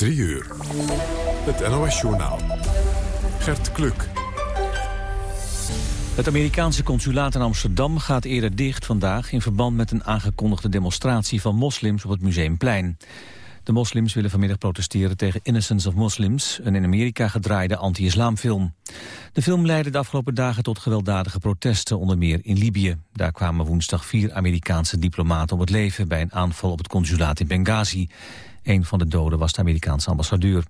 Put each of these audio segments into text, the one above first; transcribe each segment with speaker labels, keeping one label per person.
Speaker 1: 3 uur. Het NOS-journaal. Gert Kluk.
Speaker 2: Het Amerikaanse consulaat in Amsterdam gaat eerder dicht vandaag... in verband met een aangekondigde demonstratie van moslims op het Museumplein. De moslims willen vanmiddag protesteren tegen Innocence of Muslims... een in Amerika gedraaide anti-islamfilm. De film leidde de afgelopen dagen tot gewelddadige protesten... onder meer in Libië. Daar kwamen woensdag vier Amerikaanse diplomaten om het leven... bij een aanval op het consulaat in Benghazi. Een van de doden was de Amerikaanse ambassadeur.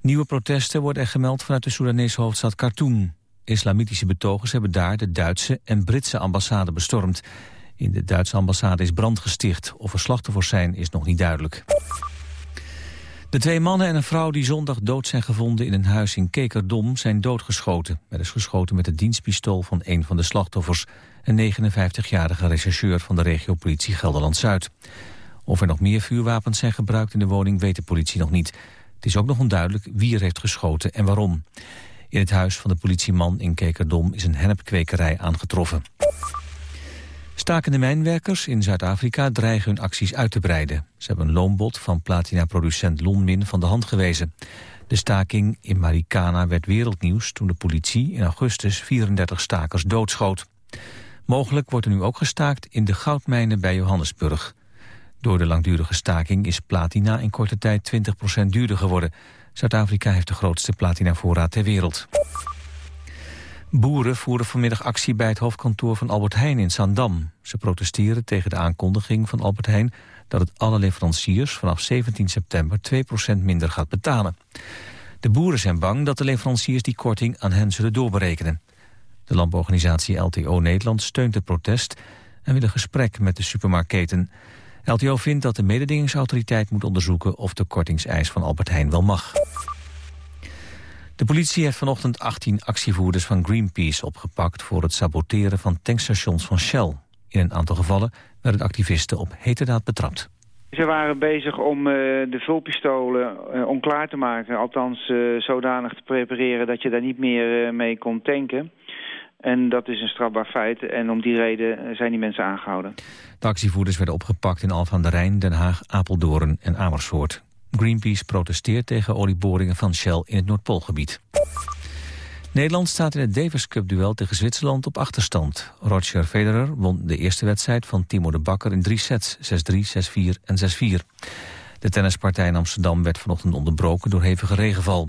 Speaker 2: Nieuwe protesten worden er gemeld vanuit de Soedanese hoofdstad Khartoum. Islamitische betogers hebben daar de Duitse en Britse ambassade bestormd. In de Duitse ambassade is brand gesticht. Of er slachtoffers zijn is nog niet duidelijk. De twee mannen en een vrouw die zondag dood zijn gevonden in een huis in Kekerdom zijn doodgeschoten. Er is geschoten met het dienstpistool van een van de slachtoffers, een 59-jarige rechercheur van de regiopolitie Gelderland-Zuid. Of er nog meer vuurwapens zijn gebruikt in de woning weet de politie nog niet. Het is ook nog onduidelijk wie er heeft geschoten en waarom. In het huis van de politieman in Kekerdom is een hennepkwekerij aangetroffen. Stakende mijnwerkers in Zuid-Afrika dreigen hun acties uit te breiden. Ze hebben een loonbod van platinaproducent Lonmin van de hand gewezen. De staking in Marikana werd wereldnieuws toen de politie in augustus 34 stakers doodschoot. Mogelijk wordt er nu ook gestaakt in de goudmijnen bij Johannesburg. Door de langdurige staking is platina in korte tijd 20% duurder geworden. Zuid-Afrika heeft de grootste platinavoorraad ter wereld. Boeren voeren vanmiddag actie bij het hoofdkantoor van Albert Heijn in Zandam. Ze protesteren tegen de aankondiging van Albert Heijn... dat het alle leveranciers vanaf 17 september 2% minder gaat betalen. De boeren zijn bang dat de leveranciers die korting aan hen zullen doorberekenen. De landbouworganisatie LTO Nederland steunt het protest... en wil een gesprek met de supermarktketen. LTO vindt dat de mededingingsautoriteit moet onderzoeken... of de kortingseis van Albert Heijn wel mag. De politie heeft vanochtend 18 actievoerders van Greenpeace opgepakt... voor het saboteren van tankstations van Shell. In een aantal gevallen werden activisten op heterdaad betrapt.
Speaker 3: Ze waren bezig om uh, de vulpistolen uh, onklaar te maken. Althans, uh, zodanig te prepareren dat je daar niet meer mee kon tanken. En dat is een strafbaar feit. En om die reden zijn die mensen aangehouden.
Speaker 2: De actievoerders werden opgepakt in Alphen aan de Rijn, Den Haag, Apeldoorn en Amersfoort. Greenpeace protesteert tegen olieboringen van Shell in het Noordpoolgebied. Nederland staat in het Davis Cup-duel tegen Zwitserland op achterstand. Roger Federer won de eerste wedstrijd van Timo de Bakker in drie sets, 6-3, 6-4 en 6-4. De tennispartij in Amsterdam werd vanochtend onderbroken door hevige regenval.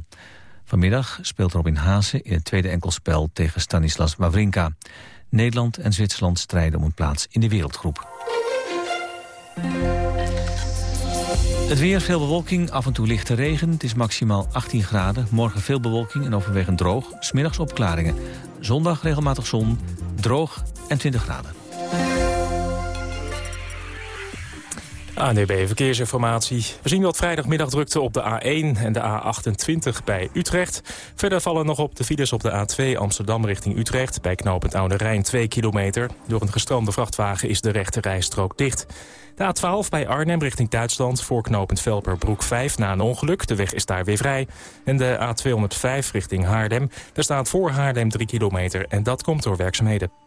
Speaker 2: Vanmiddag speelt Robin Haase in het tweede enkelspel tegen Stanislas Wawrinka. Nederland en Zwitserland strijden om een plaats in de wereldgroep. Het weer, veel bewolking, af en toe lichte regen. Het is maximaal 18 graden. Morgen veel bewolking en overwegend droog. Smiddags opklaringen. Zondag regelmatig zon, droog en 20 graden.
Speaker 4: ANDB Verkeersinformatie. We zien wat vrijdagmiddag drukte op de A1 en de A28 bij Utrecht. Verder vallen nog op de files op de A2 Amsterdam richting Utrecht... bij knooppunt Oude Rijn 2 kilometer. Door een gestrande vrachtwagen is de rechte rijstrook dicht. De A12 bij Arnhem richting Duitsland voor knooppunt Velperbroek 5 na een ongeluk. De weg is daar weer vrij. En de A205 richting Haarlem. Daar staat voor Haarlem 3 kilometer en dat komt door werkzaamheden.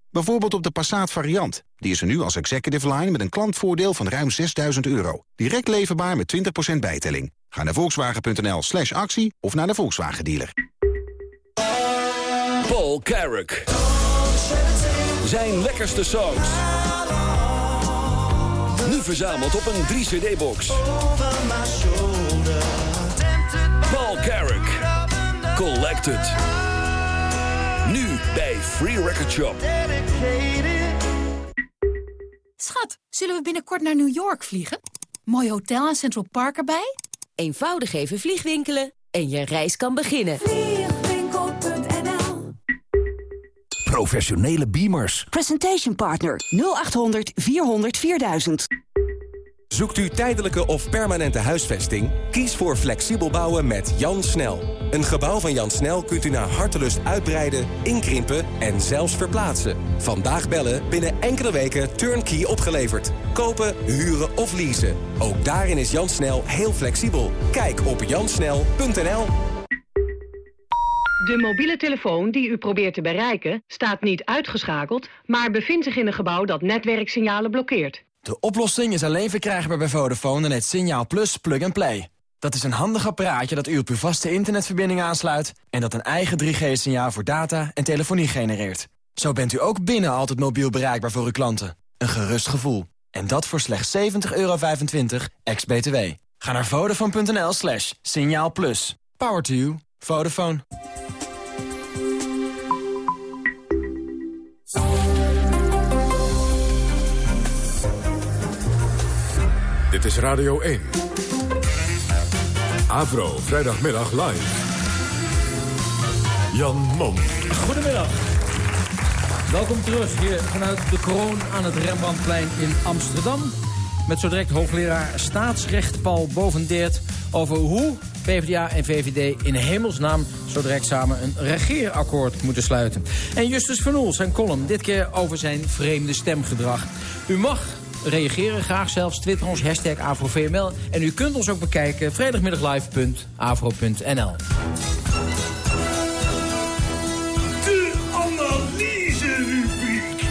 Speaker 5: Bijvoorbeeld op de Passat variant. Die is er nu als executive line met een klantvoordeel van ruim 6000 euro. Direct leverbaar met 20% bijtelling. Ga naar volkswagen.nl slash actie of naar de Volkswagen dealer.
Speaker 6: Paul Carrick. Zijn lekkerste songs. Nu verzameld op een 3-cd-box. Paul Carrick. Collected. Bij Free Record Shop.
Speaker 7: Schat, zullen we binnenkort naar New York vliegen? Mooi hotel en Central Park erbij?
Speaker 8: Eenvoudig even vliegwinkelen en je reis kan beginnen.
Speaker 7: Vliegwinkel.nl
Speaker 9: Professionele beamers.
Speaker 10: Presentation Partner 0800 400 4000.
Speaker 9: Zoekt u tijdelijke of permanente huisvesting? Kies voor flexibel bouwen met Jan Snel. Een gebouw van Jan Snel kunt u naar hartelust uitbreiden, inkrimpen en zelfs verplaatsen. Vandaag bellen, binnen enkele weken turnkey opgeleverd. Kopen, huren of leasen. Ook daarin is Jan Snel heel flexibel. Kijk op jansnel.nl
Speaker 10: De mobiele telefoon die u probeert te bereiken staat niet uitgeschakeld... maar bevindt zich in een gebouw dat netwerksignalen blokkeert.
Speaker 11: De oplossing is alleen verkrijgbaar bij Vodafone en het Signaal Plus Plug and Play. Dat is een handig apparaatje dat u op uw vaste internetverbinding aansluit... en dat een eigen 3G-signaal voor data en telefonie genereert. Zo bent u ook binnen altijd mobiel bereikbaar voor uw klanten. Een gerust gevoel. En dat voor slechts 70,25 euro ex-BTW. Ga naar vodafone.nl slash signaal plus. Power to you. Vodafone.
Speaker 1: Dit is Radio 1. Avro, vrijdagmiddag live. Jan Mom.
Speaker 12: Goedemiddag. Welkom terug hier vanuit de kroon aan het Rembrandtplein in Amsterdam. Met zo direct hoogleraar staatsrecht Paul Bovendeert... over hoe PvdA en VVD in hemelsnaam zo direct samen een regeerakkoord moeten sluiten. En Justus van Oel, zijn column, dit keer over zijn vreemde stemgedrag. U mag reageren, graag zelfs twitter ons, hashtag AfroVML. En u kunt ons ook bekijken, vrijdagmiddaglive.afro.nl.
Speaker 13: De analyse-rubriek.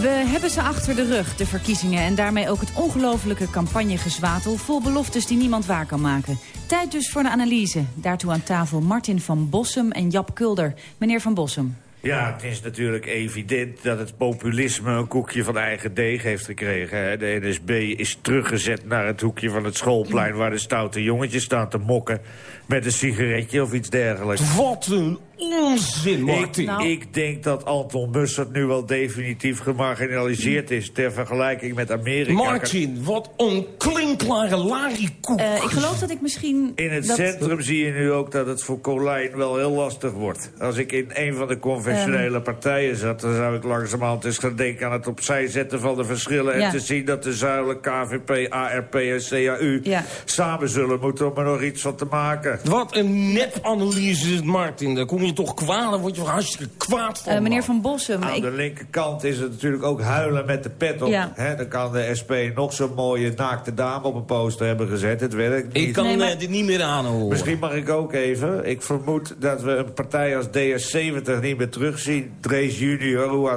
Speaker 14: We hebben ze achter de rug, de verkiezingen. En daarmee ook het ongelofelijke campagnegezwatel... vol beloftes die niemand waar kan maken. Tijd dus voor de analyse. Daartoe aan tafel Martin van Bossum en Jap Kulder. Meneer van Bossum.
Speaker 15: Ja, het is natuurlijk evident dat het populisme een koekje van eigen deeg heeft gekregen. De NSB is teruggezet naar het hoekje van het schoolplein... waar de stoute jongetjes staan te mokken met een sigaretje of iets dergelijks.
Speaker 13: Wat een onzin, Martin.
Speaker 15: Ik,
Speaker 14: Nou.
Speaker 15: ik denk dat Anton Mussert nu wel definitief gemarginaliseerd is... ter vergelijking met Amerika.
Speaker 13: Martin, wat een klinkklare larikoek.
Speaker 14: Eh, ik geloof dat ik misschien...
Speaker 15: In het
Speaker 14: dat...
Speaker 15: centrum zie je nu ook dat het voor Colijn wel heel lastig wordt. Als ik in een van de conventionele
Speaker 14: Ehm.
Speaker 15: partijen zat... dan zou ik langzamerhand eens gaan denken aan het opzij zetten van de verschillen... en te zien dat de zuilen KVP, ARP en CAU...
Speaker 14: Ja.
Speaker 15: samen zullen moeten om er nog iets van te maken.
Speaker 13: Wat een nep-analyse is het, Martin. Daar kom je toch kwaad, daar word je hartstikke kwaad van.
Speaker 14: Eh, meneer. Van Bossum,
Speaker 15: Aan
Speaker 14: ik...
Speaker 15: de linkerkant is het natuurlijk ook huilen met de pet op.
Speaker 14: Ja.
Speaker 15: Dan kan de SP nog zo'n mooie naakte dame op een poster hebben gezet. Het werkt niet.
Speaker 13: Ik kan
Speaker 14: Nee, maar-
Speaker 13: eh, dit niet meer aanhoren.
Speaker 15: Misschien mag ik ook even. Ik vermoed dat we een partij als DS70 niet meer terugzien. Drees junior, hoe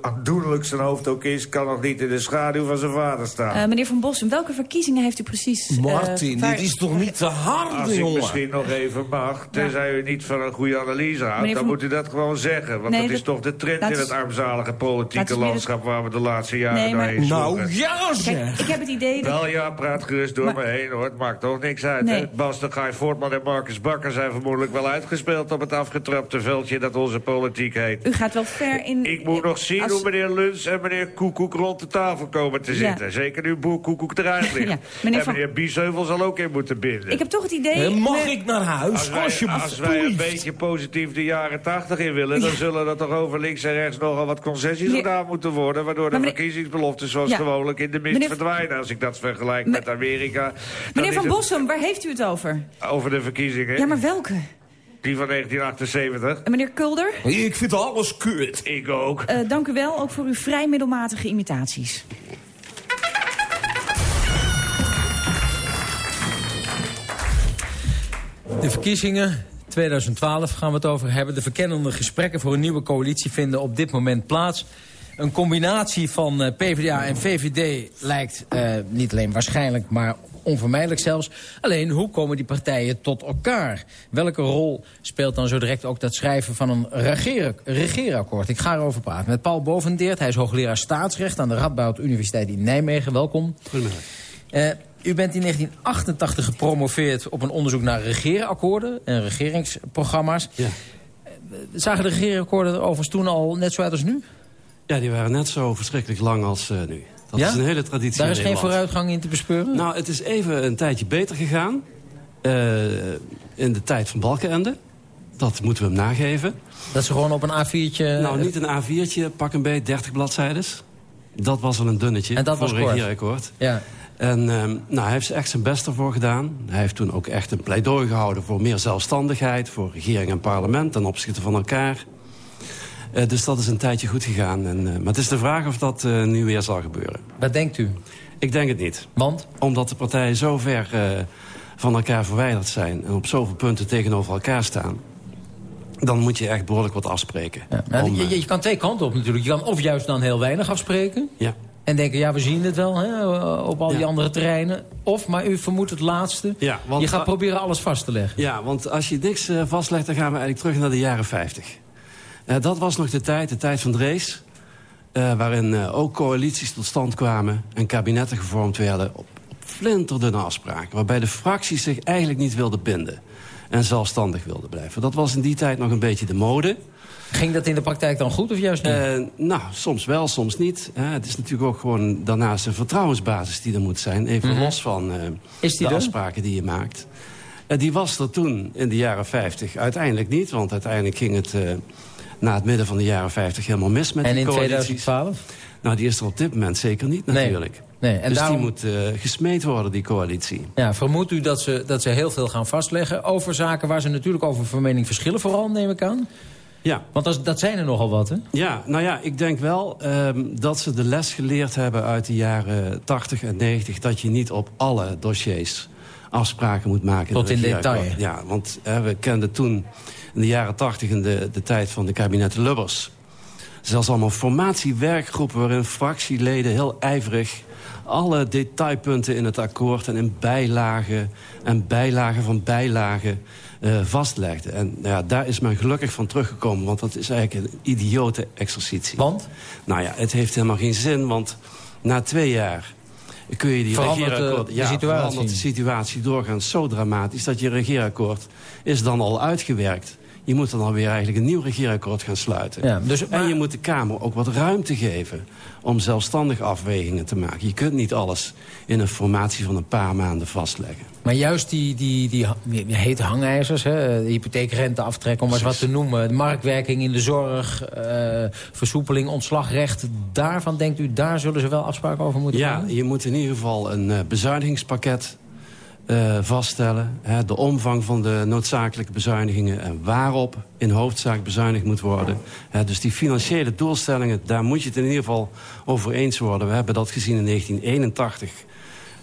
Speaker 15: aandoenlijk- zijn hoofd ook is... kan nog niet in de schaduw van zijn vader staan.
Speaker 14: eh, meneer Van Bossum, welke verkiezingen heeft u precies...
Speaker 13: Martin,
Speaker 14: waar-
Speaker 13: dit is toch niet te hard,
Speaker 15: Als ik nog even mag, tenzij u niet van een goede analyse houdt...
Speaker 14: Meneer
Speaker 15: dan
Speaker 14: Van-
Speaker 15: moet u dat gewoon zeggen. Want
Speaker 14: Nee,
Speaker 15: dat is toch de trend in het armzalige politieke landschap... waar we de laatste jaren
Speaker 14: Nee, maar-
Speaker 15: doorheen
Speaker 13: Nou, ja zeg.
Speaker 14: ik heb het idee dat...
Speaker 15: Wel ja, praat gerust door
Speaker 14: Maar-
Speaker 15: me heen hoor. Het maakt toch niks uit.
Speaker 14: Nee.
Speaker 15: Hè? Bas de Gaai Voortman en Marcus Bakker zijn vermoedelijk wel uitgespeeld... op het afgetrapte veldje dat onze politiek heet.
Speaker 14: U gaat wel ver in...
Speaker 15: Ik moet nog zien
Speaker 14: als-
Speaker 15: hoe meneer Luns en meneer Koekoek rond de tafel komen te
Speaker 14: Ja.
Speaker 15: zitten. Zeker nu boer Koekoek eruit ligt.
Speaker 14: Ja, meneer
Speaker 15: En
Speaker 14: Van-
Speaker 15: meneer Biesheuvel zal ook in moeten binden.
Speaker 14: Ik heb toch het idee...
Speaker 13: Eh, Mag
Speaker 14: me-
Speaker 13: naar huis,
Speaker 15: Als wij,
Speaker 13: alsjeblieft?
Speaker 15: als wij een beetje positief de jaren tachtig in willen... dan zullen er toch over links en rechts nogal wat concessies gedaan moeten worden... waardoor de verkiezingsbeloftes zoals
Speaker 14: Ja.
Speaker 15: gewoonlijk in de mist
Speaker 14: Meneer-
Speaker 15: verdwijnen. Als ik dat vergelijk
Speaker 14: Me-
Speaker 15: met Amerika...
Speaker 14: Meneer Van Bossum, waar heeft u het over?
Speaker 15: Over de verkiezingen.
Speaker 14: Ja, maar welke?
Speaker 15: Die van 1978.
Speaker 14: En meneer Kulder?
Speaker 13: Ik vind alles kut.
Speaker 15: Ik ook.
Speaker 14: Eh, dank u wel, ook voor uw vrij middelmatige imitaties.
Speaker 12: De verkiezingen 2012 gaan we het over hebben. De verkennende gesprekken voor een nieuwe coalitie vinden op dit moment plaats. Een combinatie van eh, PvdA en VVD lijkt eh, niet alleen waarschijnlijk, maar onvermijdelijk zelfs. Alleen, hoe komen die partijen tot elkaar? Welke rol speelt dan zo direct ook dat schrijven van een regeren, regeerakkoord? Ik ga erover praten met Paul Bovendeert. Hij is hoogleraar staatsrecht aan de Radboud Universiteit in Nijmegen. Welkom.
Speaker 16: Goedemiddag.
Speaker 12: Eh, u bent in 1988 gepromoveerd op een onderzoek naar regeerakkoorden en regeringsprogramma's.
Speaker 16: Ja.
Speaker 12: Zagen de regeerakkoorden er overigens toen al net zo uit als nu?
Speaker 16: Ja, die waren net zo verschrikkelijk lang als eh, nu. Dat
Speaker 12: Ja?
Speaker 16: is een hele traditie
Speaker 12: Daar is geen vooruitgang in te bespeuren?
Speaker 16: Nou, het is even een tijdje beter gegaan. eh, in de tijd van Balkenende. Dat moeten we hem nageven.
Speaker 12: Dat ze gewoon op een A4'tje...
Speaker 16: Nou, niet een A4'tje, pak een beetje 30 bladzijdes. Dat was wel een dunnetje
Speaker 12: En dat
Speaker 16: voor
Speaker 12: was
Speaker 16: een regeerakkoord.
Speaker 12: Ja.
Speaker 16: En ehm, nou, hij heeft echt zijn best ervoor gedaan. Hij heeft toen ook echt een pleidooi gehouden voor meer zelfstandigheid... voor regering en parlement ten opzichte van elkaar. Eh, dus dat is een tijdje goed gegaan. En, eh, maar het is de vraag of dat eh, nu weer zal gebeuren.
Speaker 12: Wat denkt u?
Speaker 16: Ik denk het niet.
Speaker 12: Want?
Speaker 16: Omdat de partijen zo ver van elkaar verwijderd zijn... en op zoveel punten tegenover elkaar staan... dan moet je echt behoorlijk wat afspreken. Om,
Speaker 12: je, je kan twee kanten op natuurlijk. Je kan of juist dan heel weinig afspreken.
Speaker 16: Ja.
Speaker 12: En denken, ja, we zien het wel hè, op al die andere terreinen. Of, maar u vermoedt het laatste.
Speaker 16: Ja, want-
Speaker 12: je gaat proberen alles vast te leggen.
Speaker 16: Ja, want als je niks eh, vastlegt, dan gaan we eigenlijk terug naar de jaren 50. Eh, dat was nog de tijd, de tijd van Drees... eh, waarin ook coalities tot stand kwamen... en kabinetten gevormd werden op, op flinterdunne afspraken... waarbij de fracties zich eigenlijk niet wilden binden... en zelfstandig wilden blijven. Dat was in die tijd nog een beetje de mode...
Speaker 12: Ging dat in de praktijk dan goed of juist niet?
Speaker 16: Eh, nou, soms wel, soms niet. Hè. het is natuurlijk ook gewoon daarnaast een vertrouwensbasis die er moet zijn. Even
Speaker 12: Mhm.
Speaker 16: los van eh, de afspraken die je maakt. Eh, die was er toen in de jaren 50 uiteindelijk niet. Want uiteindelijk ging het eh, na het midden van de jaren 50 helemaal mis met
Speaker 12: en
Speaker 16: die
Speaker 12: in
Speaker 16: coalities.
Speaker 12: 2012?
Speaker 16: Nou, die is er op dit moment zeker niet
Speaker 12: Nee.
Speaker 16: natuurlijk.
Speaker 12: Nee, en
Speaker 16: dus
Speaker 12: daarom-
Speaker 16: die moet eh, gesmeed worden, die coalitie.
Speaker 12: Ja, vermoedt u dat ze, dat ze heel veel gaan vastleggen over zaken... waar ze natuurlijk over van mening verschillen vooral, neem ik aan?
Speaker 16: Ja.
Speaker 12: Want dat, dat zijn er nogal wat, hè?
Speaker 16: Ja, nou ja, ik denk wel ehm, dat ze de les geleerd hebben uit de jaren 80 en 90... dat je niet op alle dossiers afspraken moet maken.
Speaker 12: Tot in
Speaker 16: de
Speaker 12: detail.
Speaker 16: Ja, want hè, we kenden toen in de jaren 80 in de, de tijd van de kabinetten Lubbers... zelfs allemaal formatiewerkgroepen waarin fractieleden heel ijverig... alle detailpunten in het akkoord en in bijlagen en bijlagen van bijlagen eh, vastlegden. En nou ja, daar is men gelukkig van teruggekomen, want dat is eigenlijk een idiote exercitie.
Speaker 12: Want?
Speaker 16: Nou ja, het heeft helemaal geen zin, want na twee jaar kun je die
Speaker 12: Verandert,
Speaker 16: regeerakkoord...
Speaker 12: eh, de
Speaker 16: ja,
Speaker 12: situatie.
Speaker 16: verandert de situatie doorgaans zo dramatisch... dat je regeerakkoord is dan al uitgewerkt. Je moet dan alweer eigenlijk een nieuw regeerakkoord gaan sluiten.
Speaker 12: Ja, dus,
Speaker 16: En je moet de Kamer ook wat ruimte geven... om zelfstandig afwegingen te maken. Je kunt niet alles in een formatie van een paar maanden vastleggen.
Speaker 12: Maar juist die, die, die, die hete hangijzers, hè, de hypotheekrenteaftrek, om maar eens wat te noemen... de marktwerking in de zorg, eh, versoepeling, ontslagrecht... daarvan denkt u, daar zullen ze wel afspraken over moeten
Speaker 16: Ja,
Speaker 12: maken?
Speaker 16: je moet in ieder geval een eh, bezuinigingspakket eh, vaststellen. Hè, de omvang van de noodzakelijke bezuinigingen... en waarop in hoofdzaak bezuinigd moet worden. Hè, dus die financiële doelstellingen, daar moet je het in ieder geval over eens worden. We hebben dat gezien in 1981.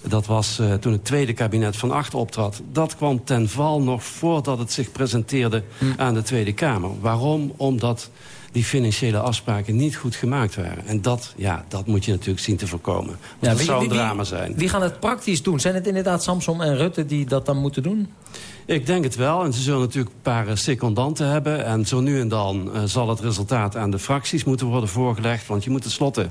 Speaker 16: Dat was eh, toen het tweede kabinet van achter optrad. Dat kwam ten val nog voordat het zich presenteerde aan de Tweede Kamer. Waarom? Omdat die financiële afspraken niet goed gemaakt waren. En dat, ja, dat moet je natuurlijk zien te voorkomen. Want
Speaker 12: Ja,
Speaker 16: dat
Speaker 12: wie-
Speaker 16: zou een
Speaker 12: wie-
Speaker 16: drama zijn.
Speaker 12: Wie gaan het praktisch doen? Zijn het inderdaad Samson en Rutte die dat dan moeten doen?
Speaker 16: Ik denk het wel. En ze zullen natuurlijk een paar eh, secondanten hebben. En zo nu en dan eh, zal het resultaat aan de fracties moeten worden voorgelegd. Want je moet tenslotte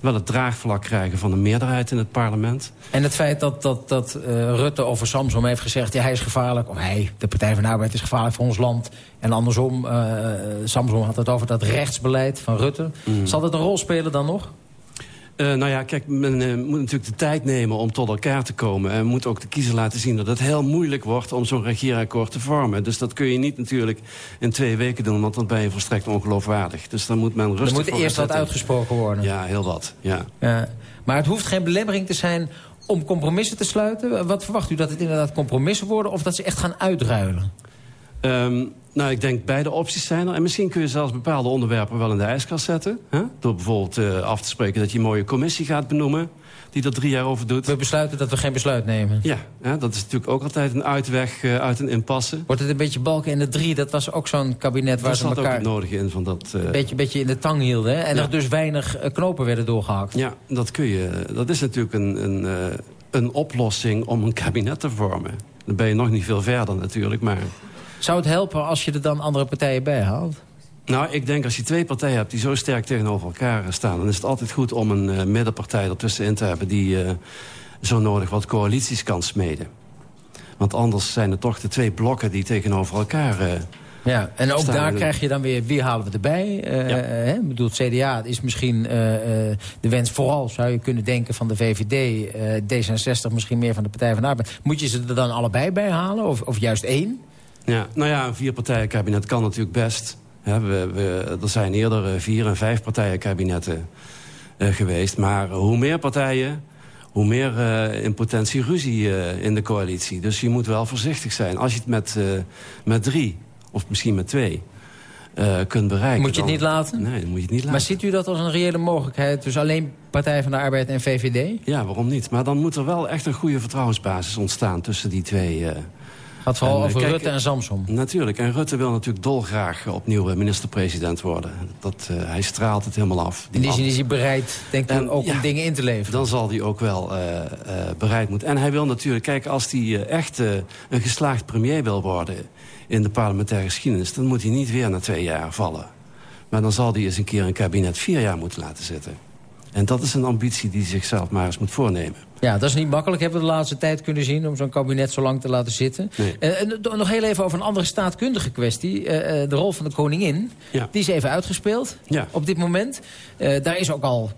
Speaker 16: wel het draagvlak krijgen van een meerderheid in het parlement.
Speaker 12: En het feit dat, dat, dat eh, Rutte over Samsom heeft gezegd... Ja, hij is gevaarlijk, of hij, de Partij van de Arbeid, is gevaarlijk voor ons land. En andersom, eh Samsom had het over dat rechtsbeleid van Rutte. Zal dat een rol spelen dan nog?
Speaker 16: Eh, nou ja, kijk, men eh, moet natuurlijk de tijd nemen om tot elkaar te komen. En moet ook de kiezer laten zien dat het heel moeilijk wordt om zo'n regeerakkoord te vormen. Dus dat kun je niet natuurlijk in twee weken doen, want dan ben je volstrekt ongeloofwaardig. Dus dan moet men rustig
Speaker 12: er moet eerst wat uitgesproken worden.
Speaker 16: Ja, heel wat, ja.
Speaker 12: Ja. Maar het hoeft geen belemmering te zijn om compromissen te sluiten. Wat verwacht u, dat het inderdaad compromissen worden... of dat ze echt gaan uitruilen?
Speaker 16: Ehm, nou, ik denk beide opties zijn er. En misschien kun je zelfs bepaalde onderwerpen wel in de ijskast zetten. Hè? Door bijvoorbeeld eh, af te spreken dat je een mooie commissie gaat benoemen... die er drie jaar over doet.
Speaker 12: We besluiten dat we geen besluit nemen.
Speaker 16: Ja, hè, dat is natuurlijk ook altijd een uitweg eh, uit een impasse.
Speaker 12: Wordt het een beetje balken in de drie? Dat was ook zo'n kabinet waar
Speaker 16: Daar
Speaker 12: ze
Speaker 16: zat ook
Speaker 12: elkaar
Speaker 16: het nodige in van dat... eh,
Speaker 12: een beetje, beetje in de tang hielden. Hè? En
Speaker 16: Ja.
Speaker 12: er dus weinig knopen werden doorgehakt.
Speaker 16: Ja, dat kun je. Dat is natuurlijk een, een, een oplossing om een kabinet te vormen. Dan ben je nog niet veel verder natuurlijk, maar...
Speaker 12: Zou het helpen als je er dan andere partijen bij haalt?
Speaker 16: Nou, ik denk als je twee partijen hebt die zo sterk tegenover elkaar staan... dan is het altijd goed om een eh, middenpartij ertussenin te hebben... die eh, zo nodig wat coalities kan smeden. Want anders zijn het toch de twee blokken die tegenover elkaar... eh,
Speaker 12: Ja, en ook daar krijg je dan weer, wie halen we erbij?
Speaker 16: Ja.
Speaker 12: hè? Ik bedoel, het CDA is misschien de wens vooral, zou je kunnen denken, van de VVD. eh, D66 misschien meer van de Partij van de Arbeid. Moet je ze er dan allebei bij halen? Of, of juist één?
Speaker 16: Ja, nou ja, een vierpartijenkabinet kan natuurlijk best. We, we, er zijn eerder eh, vier- en vijfpartijenkabinetten geweest. Maar hoe meer partijen, hoe meer in potentie ruzie in de coalitie. Dus je moet wel voorzichtig zijn. Als je het met, met drie, of misschien met twee uh, kunt bereiken.
Speaker 12: Moet je het niet laten?
Speaker 16: Nee, dan moet je het niet laten.
Speaker 12: Maar ziet u dat als een reële mogelijkheid? Dus alleen Partij van de Arbeid en VVD?
Speaker 16: Ja, waarom niet? Maar dan moet er wel echt een goede vertrouwensbasis ontstaan tussen die twee...
Speaker 12: Gaat vooral en, over Rutte en Samson.
Speaker 16: Natuurlijk. En Rutte wil natuurlijk dolgraag opnieuw minister-president worden. Dat, uh, hij straalt het helemaal af.
Speaker 12: Die in die zin is hij bereid, denk ik, ook om dingen in te leveren.
Speaker 16: Dan zal hij ook wel uh, uh, bereid moeten. En hij wil natuurlijk, kijk, als hij echt een geslaagd premier wil worden in de parlementaire geschiedenis... dan moet hij niet weer na twee jaar vallen. Maar dan zal hij eens een keer een kabinet vier jaar moeten laten zitten. En dat is een ambitie die zichzelf maar eens moet voornemen.
Speaker 12: Ja, dat is niet makkelijk, hebben we de laatste tijd kunnen zien... om zo'n kabinet zo lang te laten zitten.
Speaker 16: Nee.
Speaker 12: Uh, nog heel even over een andere staatkundige kwestie. Uh, de rol van de koningin,
Speaker 16: ja.
Speaker 12: die is even uitgespeeld
Speaker 16: ja.
Speaker 12: op dit moment. Uh, daar is ook al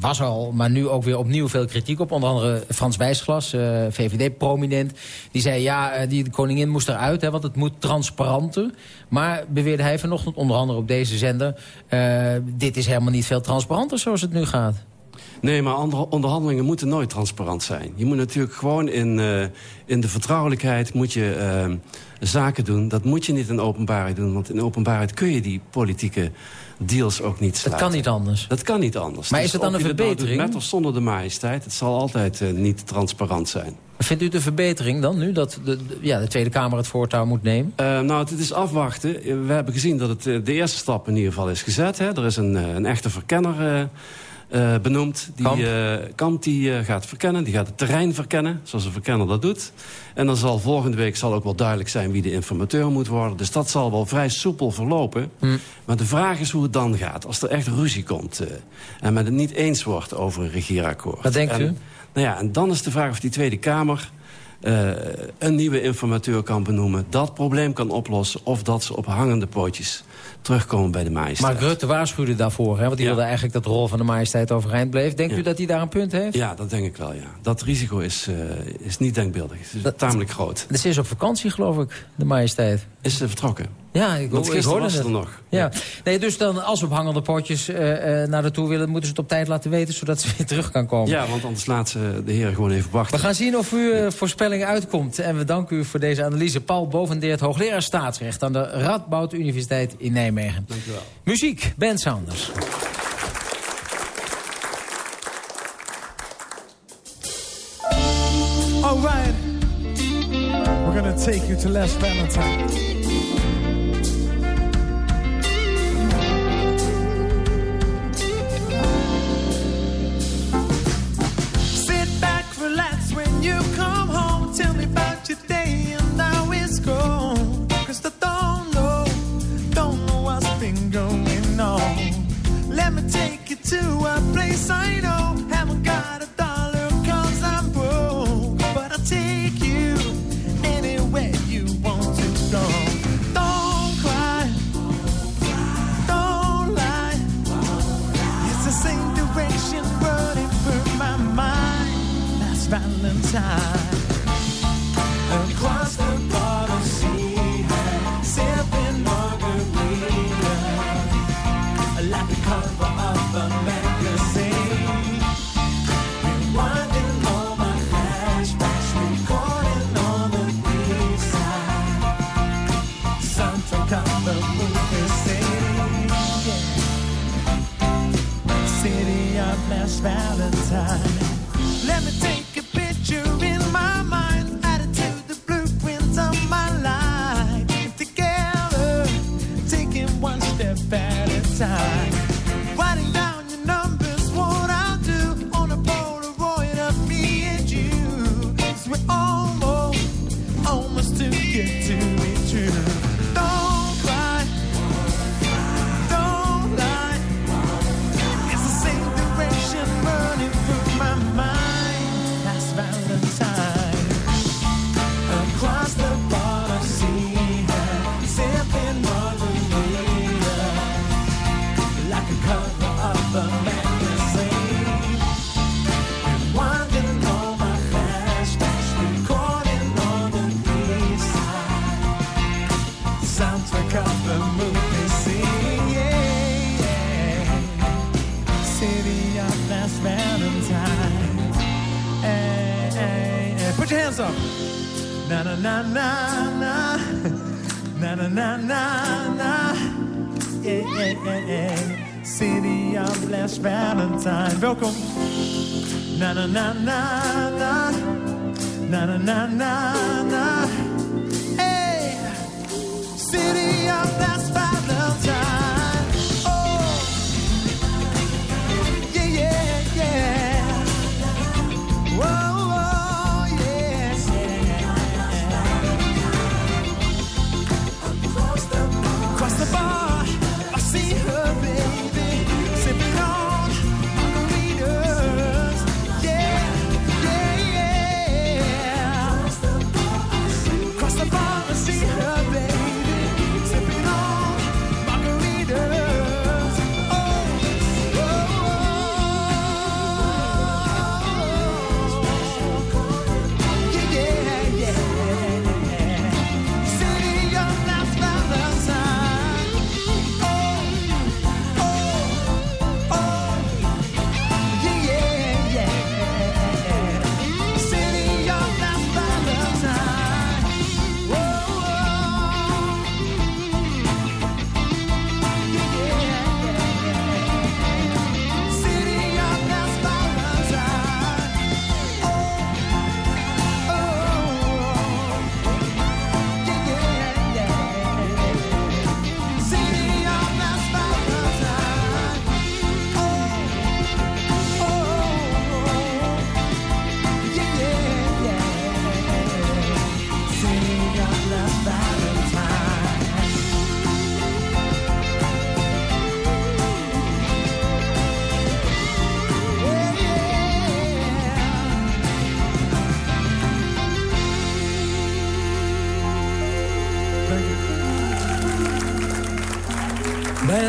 Speaker 12: was al, maar nu ook weer opnieuw veel kritiek op. Onder andere Frans Wijsglas, uh, VVD-prominent. Die zei, ja, uh, die de koningin moest eruit, hè, want het moet transparanter. Maar beweerde hij vanochtend, onder andere op deze zender... Uh, dit is helemaal niet veel transparanter zoals het nu gaat.
Speaker 16: Nee, maar onderhandelingen moeten nooit transparant zijn. Je moet natuurlijk gewoon in, in de vertrouwelijkheid moet je, zaken doen. Dat moet je niet in openbaarheid doen, want in openbaarheid kun je die politieke deals ook niet sluiten.
Speaker 12: Dat kan niet anders.
Speaker 16: Dat kan niet anders.
Speaker 12: Maar
Speaker 16: dus
Speaker 12: is het dan een verbetering?
Speaker 16: Met of zonder de majesteit, het zal altijd uh, niet transparant zijn.
Speaker 12: Vindt u het een verbetering dan nu, dat de, de, ja, de Tweede Kamer het voortouw moet nemen?
Speaker 16: Uh, nou, het is afwachten. We hebben gezien dat het, de eerste stap in ieder geval is gezet. Hè. Er is een, een echte verkenner... Uh, uh, benoemd. Die
Speaker 12: Kamp,
Speaker 16: uh, Kamp die, uh, gaat verkennen, die gaat het terrein verkennen, zoals een verkenner dat doet. En dan zal volgende week zal ook wel duidelijk zijn wie de informateur moet worden. Dus dat zal wel vrij soepel verlopen.
Speaker 12: Hmm.
Speaker 16: Maar de vraag is hoe het dan gaat. Als er echt ruzie komt en men het niet eens wordt over een regeerakkoord.
Speaker 12: Wat denkt
Speaker 16: en,
Speaker 12: u?
Speaker 16: Nou ja, en dan is de vraag of die Tweede Kamer... Uh, een nieuwe informateur kan benoemen, dat probleem kan oplossen... of dat ze op hangende pootjes terugkomen bij de majesteit.
Speaker 12: Maar Rutte waarschuwde daarvoor, hè? want die
Speaker 16: Ja.
Speaker 12: wilde eigenlijk dat de rol van de majesteit overeind bleef. Denkt
Speaker 16: Ja.
Speaker 12: u dat hij daar een punt heeft?
Speaker 16: Ja, dat denk ik wel, ja. Dat risico is, uh, is niet denkbeeldig. Het is tamelijk groot.
Speaker 12: Dus ze is op vakantie, geloof ik, de majesteit.
Speaker 16: Is ze vertrokken?
Speaker 12: Ja, ik,
Speaker 16: Want
Speaker 12: ik
Speaker 16: gisteren
Speaker 12: hoorde
Speaker 16: was ze
Speaker 12: het.
Speaker 16: er nog.
Speaker 12: Ja. Nee, dus dan, als we op hangende potjes uh, uh, naar de toe willen... moeten ze het op tijd laten weten, zodat ze weer terug kan komen.
Speaker 16: Ja, want anders laat ze de heren gewoon even wachten.
Speaker 12: We gaan zien of uw uh, voorspelling uitkomt. En we danken u voor deze analyse. Paul Bovendeert, hoogleraar staatsrecht... aan de Radboud Universiteit in Nijmegen.
Speaker 16: Dank u wel.
Speaker 12: Muziek, Ben Saunders.
Speaker 17: All right. We're gonna take you to Les Valentine. going on. Let me take you to a place I know. Haven't got a dollar cause I'm broke. But I'll take you anywhere you want to go. Don't cry. Don't lie. It's the same direction, but it burned my mind. Last Valentine.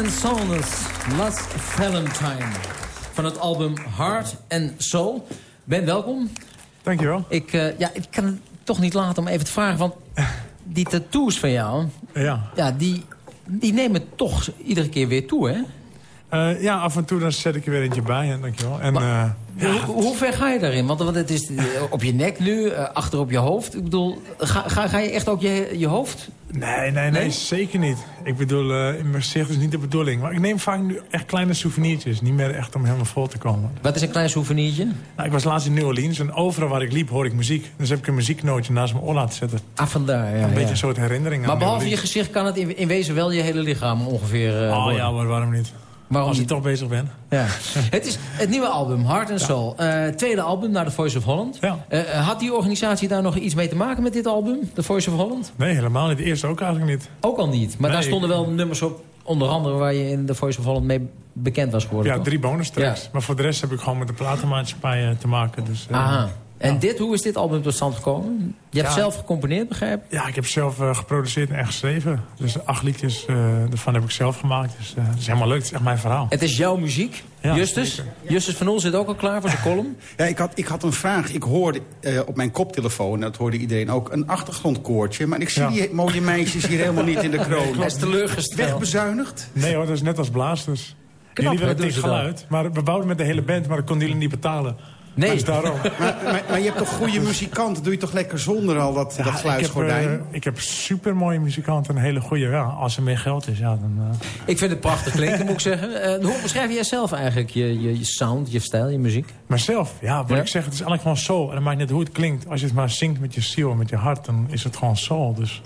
Speaker 12: Ben Saunders, Last Valentine. Van het album Heart and Soul. Ben, welkom.
Speaker 18: Dankjewel.
Speaker 12: Ik, eh, ja, ik kan het toch niet laten om even te vragen. Want die tattoos van jou,
Speaker 18: Ja.
Speaker 12: ja, die, die nemen toch iedere keer weer toe, hè?
Speaker 18: Eh, ja, af en toe dan zet ik er weer eentje bij. Hè, dankjewel. En, eh,
Speaker 12: Hoe, hoe ver ga je daarin? Want, want het is op je nek nu, achter op je hoofd. Ik bedoel, ga, ga, ga je echt ook je, je hoofd?
Speaker 18: Nee, nee, nee, zeker niet. Ik bedoel, eh, in mijn zicht is niet de bedoeling. Maar ik neem vaak nu echt kleine souvenirtjes. Niet meer echt om helemaal vol te komen.
Speaker 12: Wat is een klein souvenirtje?
Speaker 18: Nou, ik was laatst in New Orleans en overal waar ik liep hoor ik muziek. Dus heb ik een muzieknootje naast mijn oor laten zetten.
Speaker 12: Ah, vandaar, ja.
Speaker 18: een beetje een soort herinnering
Speaker 12: Maar
Speaker 18: aan
Speaker 12: behalve
Speaker 18: New
Speaker 12: je gezicht kan het in, in wezen wel je hele lichaam ongeveer
Speaker 18: Oh
Speaker 12: worden.
Speaker 18: ja, maar waarom niet?
Speaker 12: Waarom
Speaker 18: Als ik toch bezig ben.
Speaker 12: Ja. het is het nieuwe album, Heart and Soul. Eh, tweede album naar The Voice of Holland. Eh, had die organisatie daar nog iets mee te maken met dit album, The Voice of Holland?
Speaker 18: Nee, helemaal niet. De eerste ook eigenlijk niet.
Speaker 12: Ook al niet. Maar daar stonden wel nummers op, onder andere waar je in The Voice of Holland mee bekend was geworden.
Speaker 18: Ja,
Speaker 12: toch?
Speaker 18: drie bonus tracks. Maar voor de rest heb ik gewoon met de platenmaatschappij eh, te maken. Dus, eh,
Speaker 12: Aha. En dit, hoe is dit album tot stand gekomen? Je hebt
Speaker 18: Ja.
Speaker 12: zelf gecomponeerd, begrijp ik?
Speaker 18: Ja, ik heb zelf eh, geproduceerd en geschreven. Dus acht liedjes eh daarvan heb ik zelf gemaakt. Dus eh, het is helemaal leuk. Het is echt mijn verhaal.
Speaker 12: Het is jouw muziek.
Speaker 18: Ja,
Speaker 12: Justus?
Speaker 18: zeker.
Speaker 12: Justus van Oel zit ook al klaar voor zijn column.
Speaker 19: Ja, ik had, ik had een vraag. Ik hoorde eh, op mijn koptelefoon, en dat hoorde iedereen ook, een achtergrondkoortje. Maar ik zie
Speaker 18: Ja.
Speaker 19: die mooie meisjes hier helemaal niet in de kroon.
Speaker 12: Hij is teleurgesteld.
Speaker 19: Wegbezuinigd?
Speaker 18: Nee hoor, dat is net als blazers.
Speaker 12: Knap,
Speaker 18: jullie willen het geluid, maar we bouwden met de hele band, maar dat konden jullie niet betalen.
Speaker 12: Nee.
Speaker 18: Dus daarom.
Speaker 19: Maar, maar, maar je hebt toch goede muzikanten? Doe je toch lekker zonder al dat,
Speaker 18: Ja,
Speaker 19: dat geluidsgordijn?
Speaker 18: Ik heb, eh, ik heb super mooie muzikanten, een hele goede. Ja, als er meer geld is, ja, dan... eh,
Speaker 12: Ik vind het prachtig klinken, moet ik zeggen. Eh, hoe beschrijf jij zelf eigenlijk je, je, je sound, je stijl, je muziek?
Speaker 18: Maar zelf, ja, wat
Speaker 12: Ja.
Speaker 18: ik zeg, het is eigenlijk gewoon soul. En het maakt net hoe het klinkt. Als je het maar zingt met je ziel, met je hart, dan is het gewoon soul. Dus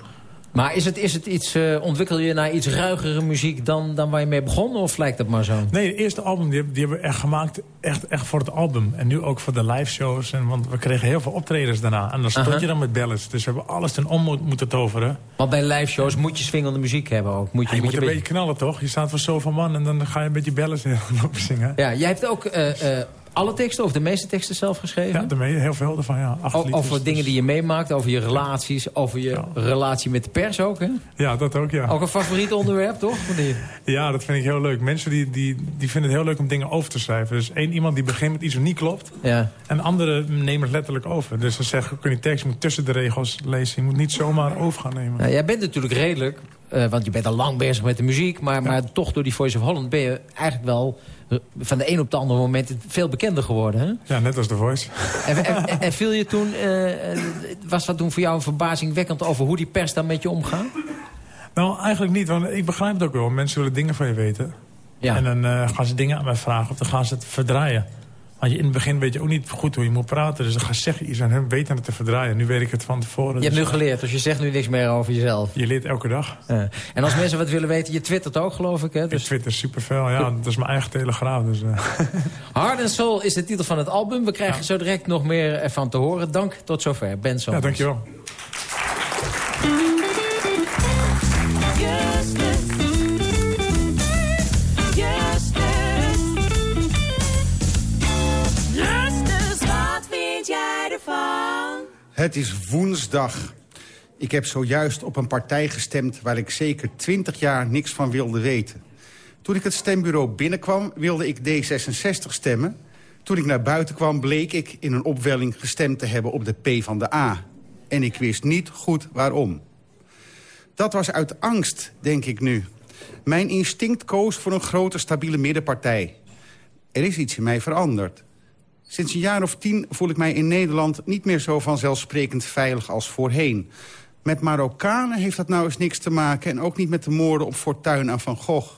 Speaker 12: Maar is het, is het iets, eh, ontwikkel je naar iets ruigere muziek dan, dan waar je mee begon? Of lijkt het maar zo?
Speaker 18: Nee, het eerste album die, hebben- die hebben we echt gemaakt echt, echt voor het album. En nu ook voor de live shows. En, want we kregen heel veel optredens daarna. En dan stond je dan met ballads. Dus we hebben alles ten om mo- moeten toveren.
Speaker 12: Want bij live shows moet je swingende muziek hebben ook. Moet je,
Speaker 18: Ja, je moet
Speaker 12: je
Speaker 18: een beetje knallen, toch? Je staat voor zoveel man en dan ga je een beetje ballads lopen zingen.
Speaker 12: Ja, jij hebt ook eh, eh, alle teksten of de meeste teksten zelf geschreven?
Speaker 18: Ja, daarmee heel veel ervan, ja. Acht
Speaker 12: O- over dingen die je meemaakt, over je relaties, over je relatie met de pers ook, hè?
Speaker 18: Ja, dat ook, ja.
Speaker 12: Ook een favoriet onderwerp, toch?
Speaker 18: Ja, dat vind ik heel leuk. Mensen die, die, die vinden het heel leuk om dingen over te schrijven. Dus één iemand die begint met iets wat niet klopt.
Speaker 12: Ja.
Speaker 18: En anderen nemen het letterlijk over. Dus ze zeggen, kun je tekst moet tussen de regels lezen. Je moet niet zomaar over gaan nemen.
Speaker 12: Nou, jij bent natuurlijk redelijk Eh, want je bent al lang bezig met de muziek. Maar, maar toch door die Voice of Holland ben je eigenlijk wel... eh, van de een op de andere moment veel bekender geworden. Hè?
Speaker 18: Ja, net als The Voice.
Speaker 12: En, en, viel je toen, eh, was dat toen voor jou een verbazingwekkend over hoe die pers daar met je omgaat?
Speaker 18: Nou, eigenlijk niet, want ik begrijp het ook wel. Mensen willen dingen van je weten.
Speaker 12: Ja.
Speaker 18: En dan eh, gaan ze dingen aan mij vragen of dan gaan ze het verdraaien. Want in het begin weet je ook niet goed hoe je moet praten. Dus dan ga zeg je iets aan hem weten het te verdraaien. Nu weet ik het van tevoren.
Speaker 12: Je hebt
Speaker 18: dus,
Speaker 12: nu geleerd, dus je zegt nu niks meer over jezelf.
Speaker 18: Je leert elke dag.
Speaker 12: Ja. En als mensen wat willen weten, je twittert ook geloof ik. Hè?
Speaker 18: Ik
Speaker 12: Dus
Speaker 18: twitter superveel, ja. Dat is mijn eigen telegraaf. Dus, eh.
Speaker 12: Hard and Soul is de titel van het album. We krijgen zo direct nog meer ervan te horen. Dank, tot zover. Ben
Speaker 18: Ja,
Speaker 12: Somers.
Speaker 18: dankjewel.
Speaker 19: Het is woensdag. Ik heb zojuist op een partij gestemd waar ik zeker 20 jaar niks van wilde weten. Toen ik het stembureau binnenkwam, wilde ik D66 stemmen. Toen ik naar buiten kwam, bleek ik in een opwelling gestemd te hebben op de P van de A. En ik wist niet goed waarom. Dat was uit angst, denk ik nu. Mijn instinct koos voor een grote, stabiele middenpartij. Er is iets in mij veranderd. Sinds een jaar of tien voel ik mij in Nederland niet meer zo vanzelfsprekend veilig als voorheen. Met Marokkanen heeft dat nou eens niks te maken... en ook niet met de moorden op Fortuyn en Van Gogh.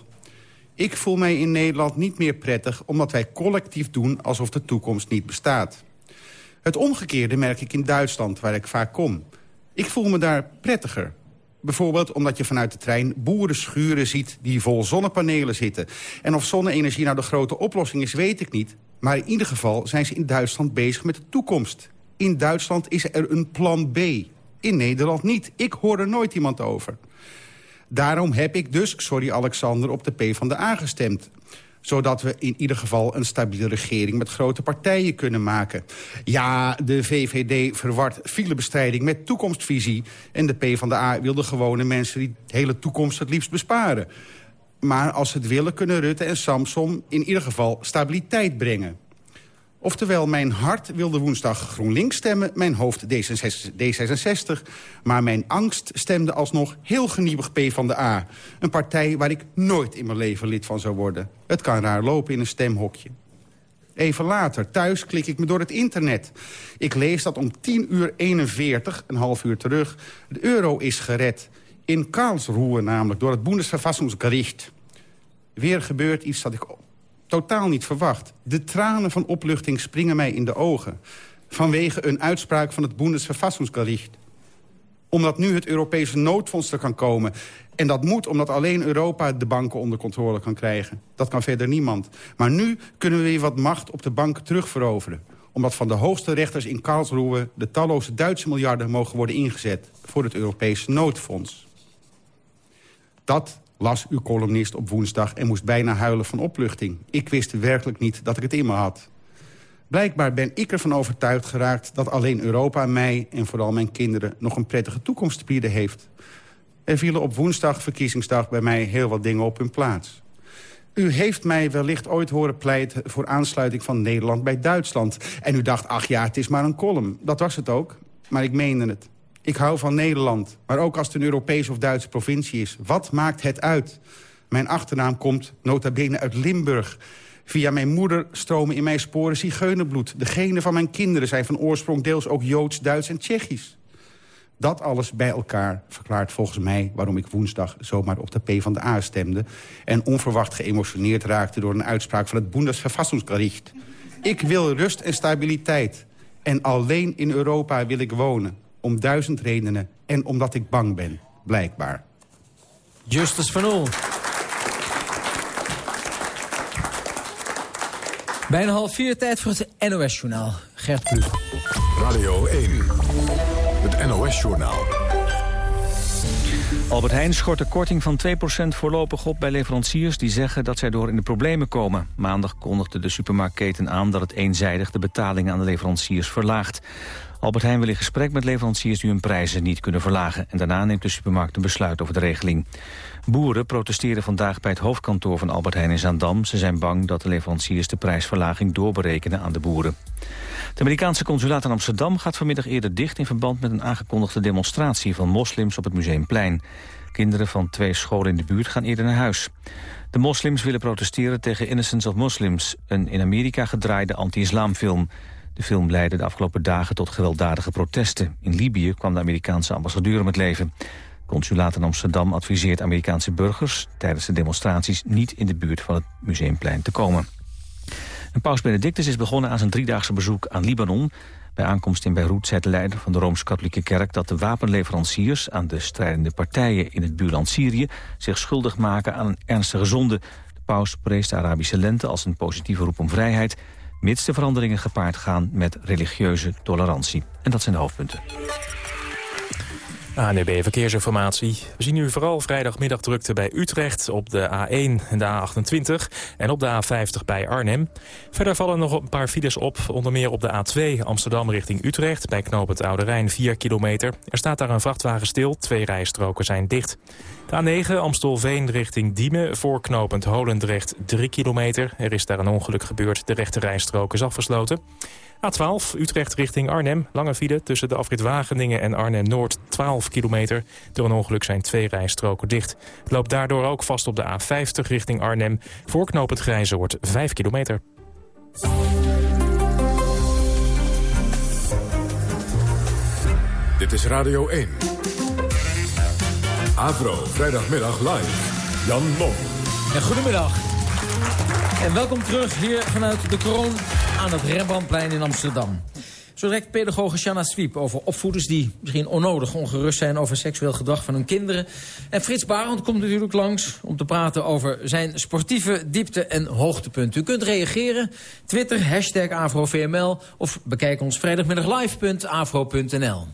Speaker 19: Ik voel mij in Nederland niet meer prettig... omdat wij collectief doen alsof de toekomst niet bestaat. Het omgekeerde merk ik in Duitsland, waar ik vaak kom. Ik voel me daar prettiger. Bijvoorbeeld omdat je vanuit de trein boerenschuren ziet... die vol zonnepanelen zitten. En of zonne-energie nou de grote oplossing is, weet ik niet. Maar in ieder geval zijn ze in Duitsland bezig met de toekomst. In Duitsland is er een plan B. In Nederland niet. Ik hoor er nooit iemand over. Daarom heb ik dus, sorry Alexander, op de P van de A gestemd zodat we in ieder geval een stabiele regering met grote partijen kunnen maken. Ja, de VVD verwart filebestrijding met toekomstvisie... en de PvdA wil de gewone mensen die de hele toekomst het liefst besparen. Maar als ze het willen kunnen Rutte en Samson in ieder geval stabiliteit brengen. Oftewel, mijn hart wilde woensdag GroenLinks stemmen, mijn hoofd D66, maar mijn angst stemde alsnog heel geniepig P van de A. Een partij waar ik nooit in mijn leven lid van zou worden. Het kan raar lopen in een stemhokje. Even later, thuis klik ik me door het internet. Ik lees dat om 10 uur 41, een half uur terug, de euro is gered. In Karlsruhe namelijk, door het Bundesverfassungsgericht. Weer gebeurt iets dat ik totaal niet verwacht. De tranen van opluchting springen mij in de ogen. Vanwege een uitspraak van het Bundesverfassungsgericht. Omdat nu het Europese noodfonds er kan komen. En dat moet omdat alleen Europa de banken onder controle kan krijgen. Dat kan verder niemand. Maar nu kunnen we weer wat macht op de banken terugveroveren. Omdat van de hoogste rechters in Karlsruhe... de talloze Duitse miljarden mogen worden ingezet... voor het Europese noodfonds. Dat las uw columnist op woensdag en moest bijna huilen van opluchting. Ik wist werkelijk niet dat ik het in me had. Blijkbaar ben ik ervan overtuigd geraakt dat alleen Europa mij... en vooral mijn kinderen nog een prettige toekomst te bieden heeft. Er vielen op woensdag, verkiezingsdag, bij mij heel wat dingen op hun plaats. U heeft mij wellicht ooit horen pleiten voor aansluiting van Nederland bij Duitsland. En u dacht, ach ja, het is maar een column. Dat was het ook, maar ik meende het. Ik hou van Nederland, maar ook als het een Europese of Duitse provincie is. Wat maakt het uit? Mijn achternaam komt nota bene uit Limburg. Via mijn moeder stromen in mijn sporen zigeunerbloed. De genen van mijn kinderen zijn van oorsprong deels ook Joods, Duits en Tsjechisch. Dat alles bij elkaar verklaart volgens mij waarom ik woensdag zomaar op de P van de A stemde... en onverwacht geëmotioneerd raakte door een uitspraak van het Bundesverfassungsgericht. Ik wil rust en stabiliteit. En alleen in Europa wil ik wonen. Om duizend redenen en omdat ik bang ben, blijkbaar.
Speaker 12: Justus van Oel. Bijna half vier, tijd voor het NOS-journaal. Gert Kluk.
Speaker 1: Radio 1, het NOS-journaal.
Speaker 2: Albert Heijn schort de korting van 2% voorlopig op bij leveranciers... die zeggen dat zij door in de problemen komen. Maandag kondigde de supermarktketen aan dat het eenzijdig... de betalingen aan de leveranciers verlaagt. Albert Heijn wil in gesprek met leveranciers die hun prijzen niet kunnen verlagen. En daarna neemt de supermarkt een besluit over de regeling. Boeren protesteren vandaag bij het hoofdkantoor van Albert Heijn in Zaandam. Ze zijn bang dat de leveranciers de prijsverlaging doorberekenen aan de boeren. Het Amerikaanse consulaat in Amsterdam gaat vanmiddag eerder dicht... in verband met een aangekondigde demonstratie van moslims op het Museumplein. Kinderen van twee scholen in de buurt gaan eerder naar huis. De moslims willen protesteren tegen Innocence of Muslims... een in Amerika gedraaide anti-islamfilm. De film leidde de afgelopen dagen tot gewelddadige protesten. In Libië kwam de Amerikaanse ambassadeur om het leven. Consulaat in Amsterdam adviseert Amerikaanse burgers... tijdens de demonstraties niet in de buurt van het Museumplein te komen. En paus Benedictus is begonnen aan zijn driedaagse bezoek aan Libanon. Bij aankomst in Beirut zei de leider van de Rooms-Katholieke Kerk... dat de wapenleveranciers aan de strijdende partijen in het buurland Syrië... zich schuldig maken aan een ernstige zonde. De paus prees de Arabische lente als een positieve roep om vrijheid... mits de veranderingen gepaard gaan met religieuze tolerantie. En dat zijn de hoofdpunten.
Speaker 4: ANB Verkeersinformatie. We zien nu vooral vrijdagmiddag drukte bij Utrecht op de A1 en de A28 en op de A50 bij Arnhem. Verder vallen nog een paar files op, onder meer op de A2 Amsterdam richting Utrecht bij knooppunt Oude Rijn 4 kilometer. Er staat daar een vrachtwagen stil, twee rijstroken zijn dicht. De A9 Amstelveen richting Diemen voor knooppunt Holendrecht 3 kilometer. Er is daar een ongeluk gebeurd, de rechte rijstrook is afgesloten. A12 Utrecht richting Arnhem. Lange file tussen de afrit Wageningen en Arnhem-Noord 12 kilometer. Door een ongeluk zijn twee rijstroken dicht. Het loopt daardoor ook vast op de A50 richting Arnhem. Voor knooppunt Grijzoord 5 kilometer.
Speaker 1: Dit is Radio 1. Avro, vrijdagmiddag live. Jan Mom.
Speaker 12: En goedemiddag. En welkom terug hier vanuit de kroon aan het Rembrandtplein in Amsterdam. Zo direct pedagoge Shanna Swiep over opvoeders die misschien onnodig ongerust zijn over seksueel gedrag van hun kinderen. En Frits Barend komt natuurlijk langs om te praten over zijn sportieve diepte- en hoogtepunten. U kunt reageren, Twitter, hashtag of bekijk ons vrijdagmiddag live.afro.nl.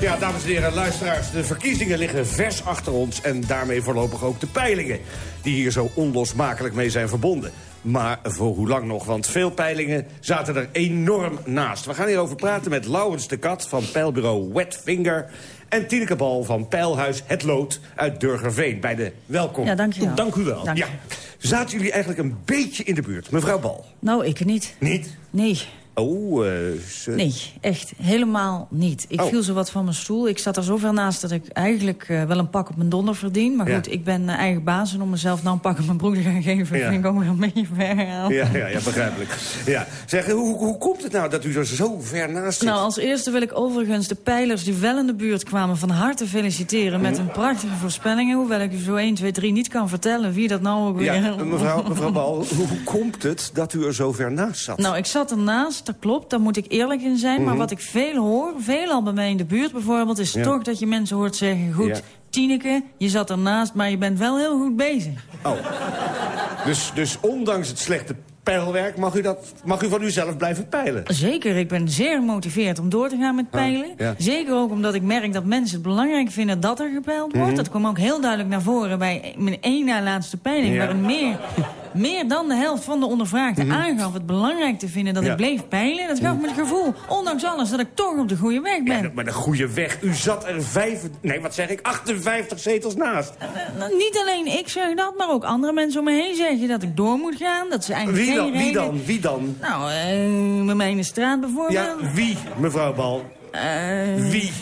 Speaker 20: Ja, dames en heren, luisteraars, de verkiezingen liggen vers achter ons... en daarmee voorlopig ook de peilingen, die hier zo onlosmakelijk mee zijn verbonden. Maar voor hoe lang nog, want veel peilingen zaten er enorm naast. We gaan hierover praten met Laurens de Kat van peilbureau Wetfinger... en Tineke Bal van Peilhuis Het Lood uit Durgerveen. Bij de welkom.
Speaker 14: Ja, dank je wel.
Speaker 20: Dank u wel.
Speaker 14: Dank.
Speaker 20: Ja. Zaten jullie eigenlijk een beetje in de buurt, mevrouw Bal?
Speaker 14: Nou, ik niet.
Speaker 20: Niet?
Speaker 14: Nee.
Speaker 20: Oh, eh, ze-
Speaker 14: Nee, echt. Helemaal niet. Ik
Speaker 20: Oh.
Speaker 14: viel zo wat van mijn stoel. Ik zat er zoveel naast dat ik eigenlijk eh, wel een pak op mijn donder verdien. Maar
Speaker 20: Ja.
Speaker 14: goed, ik ben eh, eigen baas. En om mezelf nou een pak op mijn broek te gaan geven...
Speaker 20: Ja.
Speaker 14: vind ik ook wel een beetje ver.
Speaker 20: Ja, ja, ja, begrijpelijk. Ja. Zeg, hoe, hoe komt het nou dat u er zo ver naast zit?
Speaker 14: Nou, als eerste wil ik overigens de pijlers die wel in de buurt kwamen... van harte feliciteren met
Speaker 20: Mhm.
Speaker 14: hun prachtige voorspellingen. Hoewel ik u zo 1, 2, 3 niet kan vertellen wie dat nou ook weer...
Speaker 20: Ja, mevrouw, mevrouw Bal, hoe hoe komt het dat u er zo ver naast zat?
Speaker 14: Nou, ik zat ernaast, dat klopt, daar moet ik eerlijk in zijn. Maar
Speaker 20: Mhm.
Speaker 14: wat ik veel hoor, veelal bij mij in de buurt bijvoorbeeld... is
Speaker 20: Ja.
Speaker 14: toch dat je mensen hoort zeggen... goed,
Speaker 20: Ja.
Speaker 14: Tineke, je zat ernaast, maar je bent wel heel goed bezig.
Speaker 20: Oh. Dus, dus ondanks het slechte peilwerk mag u, dat, mag u van uzelf blijven peilen?
Speaker 14: Zeker, ik ben zeer gemotiveerd om door te gaan met peilen.
Speaker 20: Ah, ja.
Speaker 14: Zeker ook omdat ik merk dat mensen het belangrijk vinden dat er gepeild wordt.
Speaker 20: Mhm.
Speaker 14: Dat kwam ook heel duidelijk naar voren bij mijn één na laatste peiling...
Speaker 20: Ja.
Speaker 14: waarin meer, meer dan de helft van de ondervraagden aangaf het belangrijk te vinden dat
Speaker 20: Mhm. Ja.
Speaker 14: ik bleef peilen. Dat gaf me het gevoel, ondanks alles, dat ik toch op de goede weg ben.
Speaker 20: Maar de goede weg. U zat er vijf, nee, wat zeg ik, 58 zetels naast.
Speaker 14: Nou, niet alleen ik zeg dat, maar ook andere mensen om me heen zeggen dat ik door moet gaan. Dat ze eigenlijk
Speaker 20: Wie dan? Wie dan? Wie dan?
Speaker 14: Nou, eh, bij mij in de straat bijvoorbeeld.
Speaker 20: Ja, wie, mevrouw Bal?
Speaker 14: Eh,
Speaker 20: Wie?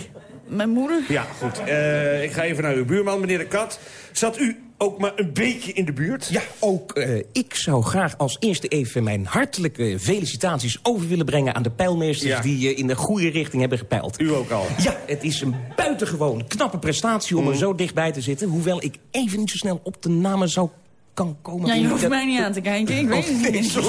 Speaker 14: Mijn moeder.
Speaker 20: Ja, goed. Eh, ik ga even naar uw buurman, meneer de Kat. Zat u ook maar een beetje in de buurt?
Speaker 13: Ja, ook eh, ik zou graag als eerste even mijn hartelijke felicitaties over willen brengen... aan de pijlmeesters
Speaker 20: Ja.
Speaker 13: die eh, in de goede richting hebben gepeild.
Speaker 20: U ook al?
Speaker 13: Ja, het is een buitengewoon knappe prestatie om er
Speaker 20: Mm.
Speaker 13: zo dichtbij te zitten. Hoewel ik even niet zo snel op de namen zou kan komen.
Speaker 14: Ja, je
Speaker 13: Hoe
Speaker 14: hoeft mij niet aan te kijken, ik weet het niet.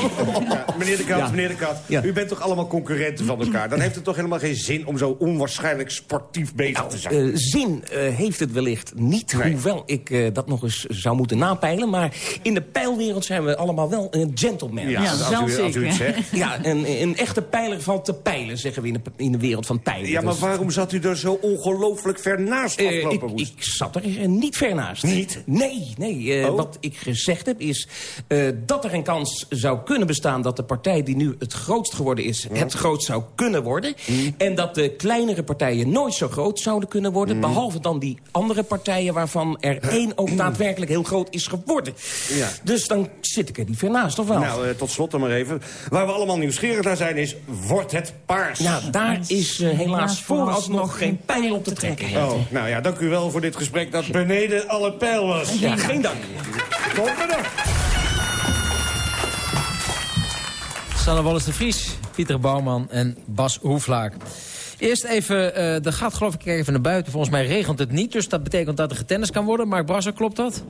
Speaker 20: Ja, meneer de Kat,
Speaker 13: Ja.
Speaker 20: meneer de Kat.
Speaker 13: Ja.
Speaker 20: U bent toch allemaal concurrenten van elkaar? Dan heeft het toch helemaal geen zin om zo onwaarschijnlijk sportief bezig te zijn?
Speaker 13: Eh, zin eh, heeft het wellicht niet,
Speaker 20: Nee.
Speaker 13: hoewel ik eh, dat nog eens zou moeten napeilen. Maar in de pijlwereld zijn we allemaal wel een gentleman.
Speaker 20: Ja, Ja, als u- als het zegt.
Speaker 13: Ja, een, een echte pijler valt te peilen, zeggen we in de, in de wereld van pijlen.
Speaker 20: Ja, maar
Speaker 13: Dus-
Speaker 20: waarom zat u er zo ongelooflijk ver naast afgelopen
Speaker 13: ik, ik zat er niet ver naast.
Speaker 20: Niet?
Speaker 13: Nee, nee. eh,
Speaker 20: Oh.
Speaker 13: Wat ik gezegd heb... is uh, dat er een kans zou kunnen bestaan dat de partij die nu het grootst geworden is... het grootst zou kunnen worden. En dat de kleinere partijen nooit zo groot zouden kunnen worden... behalve dan die andere partijen waarvan er één ook daadwerkelijk heel groot is geworden.
Speaker 20: Ja.
Speaker 13: Dus dan zit ik er niet ver naast, of wel?
Speaker 20: Nou, uh, tot slot dan maar even. Waar we allemaal nieuwsgierig naar zijn is, wordt het paars?
Speaker 13: Nou, daar is uh, helaas vooralsnog geen pijl op te trekken.
Speaker 20: Oh, nou ja, dank u wel voor dit gesprek dat beneden alle pijl was.
Speaker 13: Ja, geen dank.
Speaker 20: Tot.
Speaker 12: Sanne Wallis de Vries, Pieter Bouwman en Bas Hoeflaak. Eerst even, uh, er gaat geloof ik even naar buiten. Volgens mij regent het niet, dus dat betekent dat er getennist kan worden. Mark Brasser, klopt dat?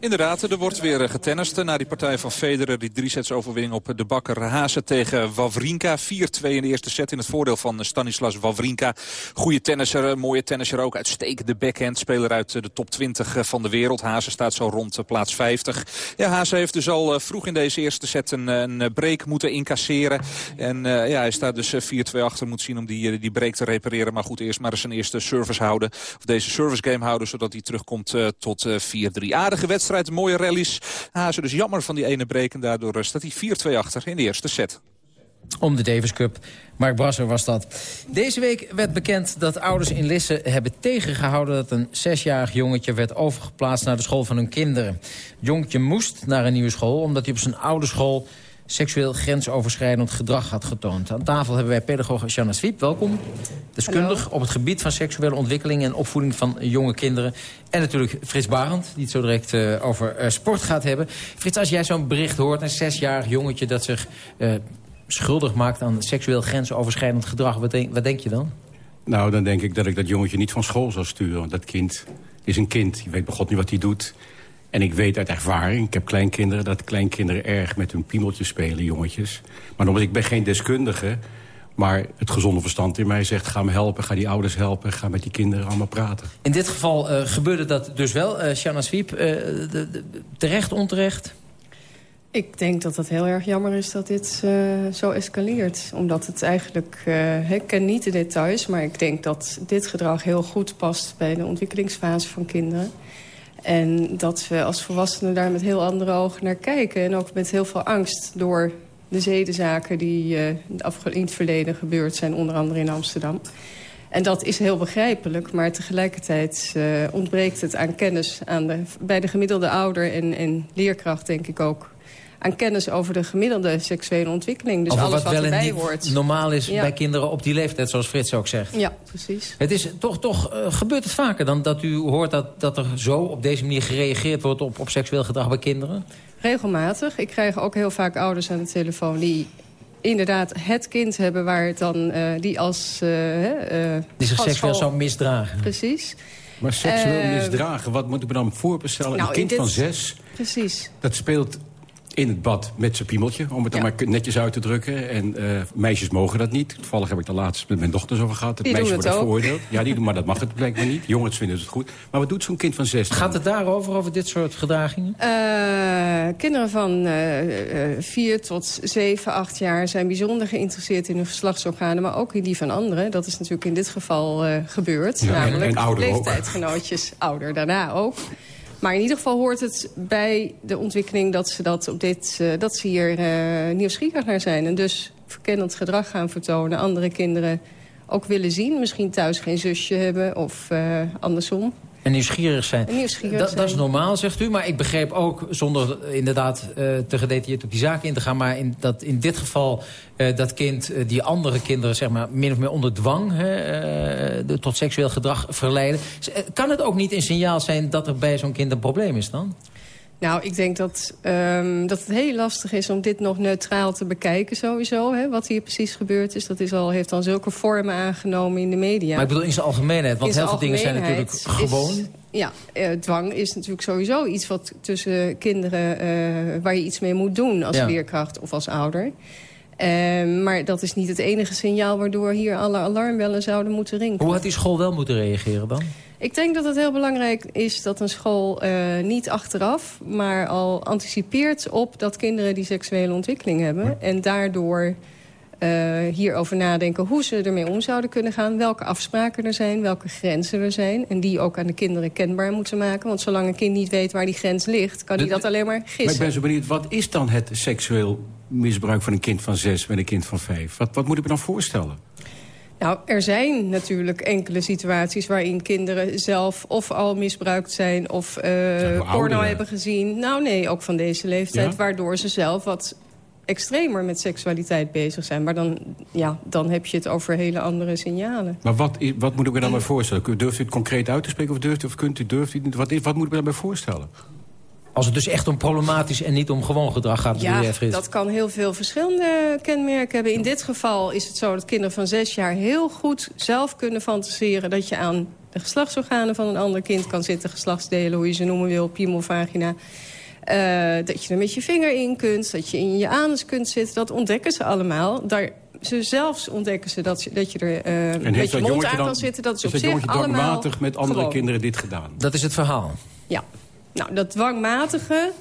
Speaker 21: Inderdaad, er wordt weer getennist. Na die partij van Federer, die drie sets overwinning op de bakker Haase tegen Wawrinka. 4-2 in de eerste set in het voordeel van Stanislas Wawrinka. Goede tennisser, mooie tennisser ook. Uitstekende backhand, speler uit de top 20 van de wereld. Haase staat zo rond plaats 50. Ja, Haase heeft dus al vroeg in deze eerste set een, een break moeten incasseren. En ja, hij staat dus 4-2 achter, moet zien om die, die break te repareren. Maar goed, eerst maar eens een eerste service houden. Of deze service game houden, zodat hij terugkomt uh, tot uh, 4-3. Aardige wedstrijd, mooie rallies. Hazen dus jammer van die ene break. En daardoor uh, staat hij 4-2 achter in de eerste set.
Speaker 12: Om de Davis Cup. Mark Brasser was dat. Deze week werd bekend dat ouders in Lisse hebben tegengehouden... dat een zesjarig jongetje werd overgeplaatst naar de school van hun kinderen. Het jongetje moest naar een nieuwe school... omdat hij op zijn oude school seksueel grensoverschrijdend gedrag had getoond. Aan tafel hebben wij pedagoog Shanna Swiep, welkom. Deskundig Hallo. op het gebied van seksuele ontwikkeling en opvoeding van jonge kinderen. En natuurlijk Frits Barend, die het zo direct uh, over uh, sport gaat hebben. Frits, als jij zo'n bericht hoort, een zesjarig jongetje dat zich uh, schuldig maakt aan seksueel grensoverschrijdend gedrag, wat denk, wat denk je dan?
Speaker 22: Nou, dan denk ik dat ik dat jongetje niet van school zou sturen. Want dat kind is een kind. Je weet bij God niet wat hij doet. En ik weet uit ervaring, ik heb kleinkinderen... dat kleinkinderen erg met hun piemeltjes spelen, jongetjes. Maar omdat ik ben geen deskundige... maar het gezonde verstand in mij zegt... ga me helpen, ga die ouders helpen, ga met die kinderen allemaal praten.
Speaker 12: In dit geval uh, gebeurde dat dus wel. Uh, Shanna Swiep, uh, de, de, terecht, onterecht?
Speaker 23: Ik denk dat het heel erg jammer is dat dit uh, zo escaleert. Omdat het eigenlijk... Uh, ik ken niet de details, maar ik denk dat dit gedrag heel goed past... bij de ontwikkelingsfase van kinderen. En dat we als volwassenen daar met heel andere ogen naar kijken. En ook met heel veel angst door de zedenzaken die uh, in het verleden gebeurd zijn. Onder andere in Amsterdam. En dat is heel begrijpelijk, maar tegelijkertijd uh, ontbreekt het aan kennis aan de, bij de gemiddelde ouder en, en leerkracht, denk ik ook aan kennis over de gemiddelde seksuele ontwikkeling. Dus
Speaker 12: over
Speaker 23: alles
Speaker 12: wat,
Speaker 23: wat, erbij
Speaker 12: niet
Speaker 23: hoort.
Speaker 12: normaal is
Speaker 23: Ja.
Speaker 12: bij kinderen op die leeftijd, zoals Frits ook zegt.
Speaker 23: Ja, precies.
Speaker 12: Het is toch, toch uh, gebeurt het vaker dan dat u hoort dat, dat er zo op deze manier gereageerd wordt op, op seksueel gedrag bij kinderen?
Speaker 23: Regelmatig. Ik krijg ook heel vaak ouders aan de telefoon die inderdaad het kind hebben waar het dan uh, die als uh,
Speaker 12: die zich seksueel zou misdragen.
Speaker 23: Precies.
Speaker 22: Maar seksueel
Speaker 23: Eh,
Speaker 22: misdragen, wat moet ik me dan voorstellen?
Speaker 23: nou,
Speaker 22: een kind
Speaker 23: dit-
Speaker 22: van zes,
Speaker 23: Precies.
Speaker 22: dat speelt in het bad met zijn piemeltje, om het dan maar netjes uit te drukken. En uh, meisjes mogen dat niet. Toevallig heb ik daar laatst met mijn dochters over gehad. Het
Speaker 23: Die
Speaker 22: meisje
Speaker 23: doen
Speaker 22: wordt
Speaker 23: het ook.
Speaker 22: veroordeeld. Ja, die doen, maar dat mag het blijkbaar niet. Jongens vinden het goed. Maar wat doet zo'n kind van zes dan?
Speaker 12: Gaat het daarover, over dit soort gedragingen?
Speaker 23: Uh, kinderen van uh, uh, 4 tot 7, 8 jaar zijn bijzonder geïnteresseerd in hun geslachtsorganen... maar ook in die van anderen. Dat is natuurlijk in dit geval uh, gebeurd.
Speaker 22: Ja, en-
Speaker 23: namelijk
Speaker 22: en ouder ook.
Speaker 23: leeftijdsgenootjes, ouder daarna ook. Maar in ieder geval hoort het bij de ontwikkeling dat ze, dat op dit, uh, dat ze hier uh, nieuwsgierig naar zijn. En dus verkennend gedrag gaan vertonen. Andere kinderen ook willen zien. Misschien thuis geen zusje hebben of uh, andersom.
Speaker 12: En nieuwsgierig zijn.
Speaker 23: En nieuwsgierig
Speaker 12: dat,
Speaker 23: zijn.
Speaker 12: dat is normaal, zegt u. Maar ik begreep ook, zonder uh, inderdaad uh, te gedetailleerd op die zaken in te gaan... maar in, dat in dit geval uh, dat kind uh, die andere kinderen zeg maar, min of meer onder dwang... Hè, de, tot seksueel gedrag verleiden. Kan het ook niet een signaal zijn dat er bij zo'n kind een probleem is dan?
Speaker 23: Nou, ik denk dat, um, dat het heel lastig is om dit nog neutraal te bekijken sowieso. Hè, wat hier precies gebeurd is, dat is al, heeft dan zulke vormen aangenomen in de media.
Speaker 12: Maar ik bedoel in zijn algemeenheid, want heel veel dingen zijn natuurlijk gewoon...
Speaker 23: Is, ja, uh, dwang is natuurlijk sowieso iets wat tussen kinderen... Uh, waar je iets mee moet doen als
Speaker 12: Ja.
Speaker 23: leerkracht of als ouder. Uh, maar dat is niet het enige signaal waardoor hier alle alarmbellen zouden moeten rinkelen.
Speaker 12: Hoe had die school wel moeten reageren dan?
Speaker 23: Ik denk dat het heel belangrijk is dat een school uh, niet achteraf... maar al anticipeert op dat kinderen die seksuele ontwikkeling hebben. En daardoor uh, hierover nadenken hoe ze ermee om zouden kunnen gaan. Welke afspraken er zijn, welke grenzen er zijn. En die ook aan de kinderen kenbaar moeten maken. Want zolang een kind niet weet waar die grens ligt... kan hij dat alleen maar gissen.
Speaker 22: Maar ik ben zo benieuwd, wat is dan het seksueel misbruik van een kind van zes... met een kind van vijf? Wat, wat moet ik me dan voorstellen?
Speaker 23: Nou, er zijn natuurlijk enkele situaties waarin kinderen zelf of al misbruikt zijn... of uh, porno hebben gezien. Nou nee, ook van deze leeftijd, ja? waardoor ze zelf wat extremer met seksualiteit bezig zijn. Maar dan, ja, dan heb je het over hele andere signalen.
Speaker 22: Maar wat, wat moet ik me dan bij voorstellen? Durft u het concreet uit te spreken of durft u, of kunt u, durft u wat, wat moet ik me daarbij voorstellen?
Speaker 12: Als het dus echt om problematisch en niet om gewoon gedrag gaat.
Speaker 23: Ja, dat kan heel veel verschillende kenmerken hebben. In dit geval is het zo dat kinderen van zes jaar heel goed zelf kunnen fantaseren... dat je aan de geslachtsorganen van een ander kind kan zitten. Geslachtsdelen, hoe je ze noemen wil, piemel, vagina. Uh, dat je er met je vinger in kunt, dat je in je anus kunt zitten. Dat ontdekken ze allemaal. Daar ze zelfs ontdekken ze dat, je, dat je er uh, met je mond aan dan, kan zitten. Dat is,
Speaker 22: is
Speaker 23: op
Speaker 22: dat
Speaker 23: zich allemaal
Speaker 22: met andere
Speaker 23: gewoon.
Speaker 22: kinderen dit gedaan?
Speaker 12: Dat is het verhaal.
Speaker 23: Ja. Nou, dat dwangmatige...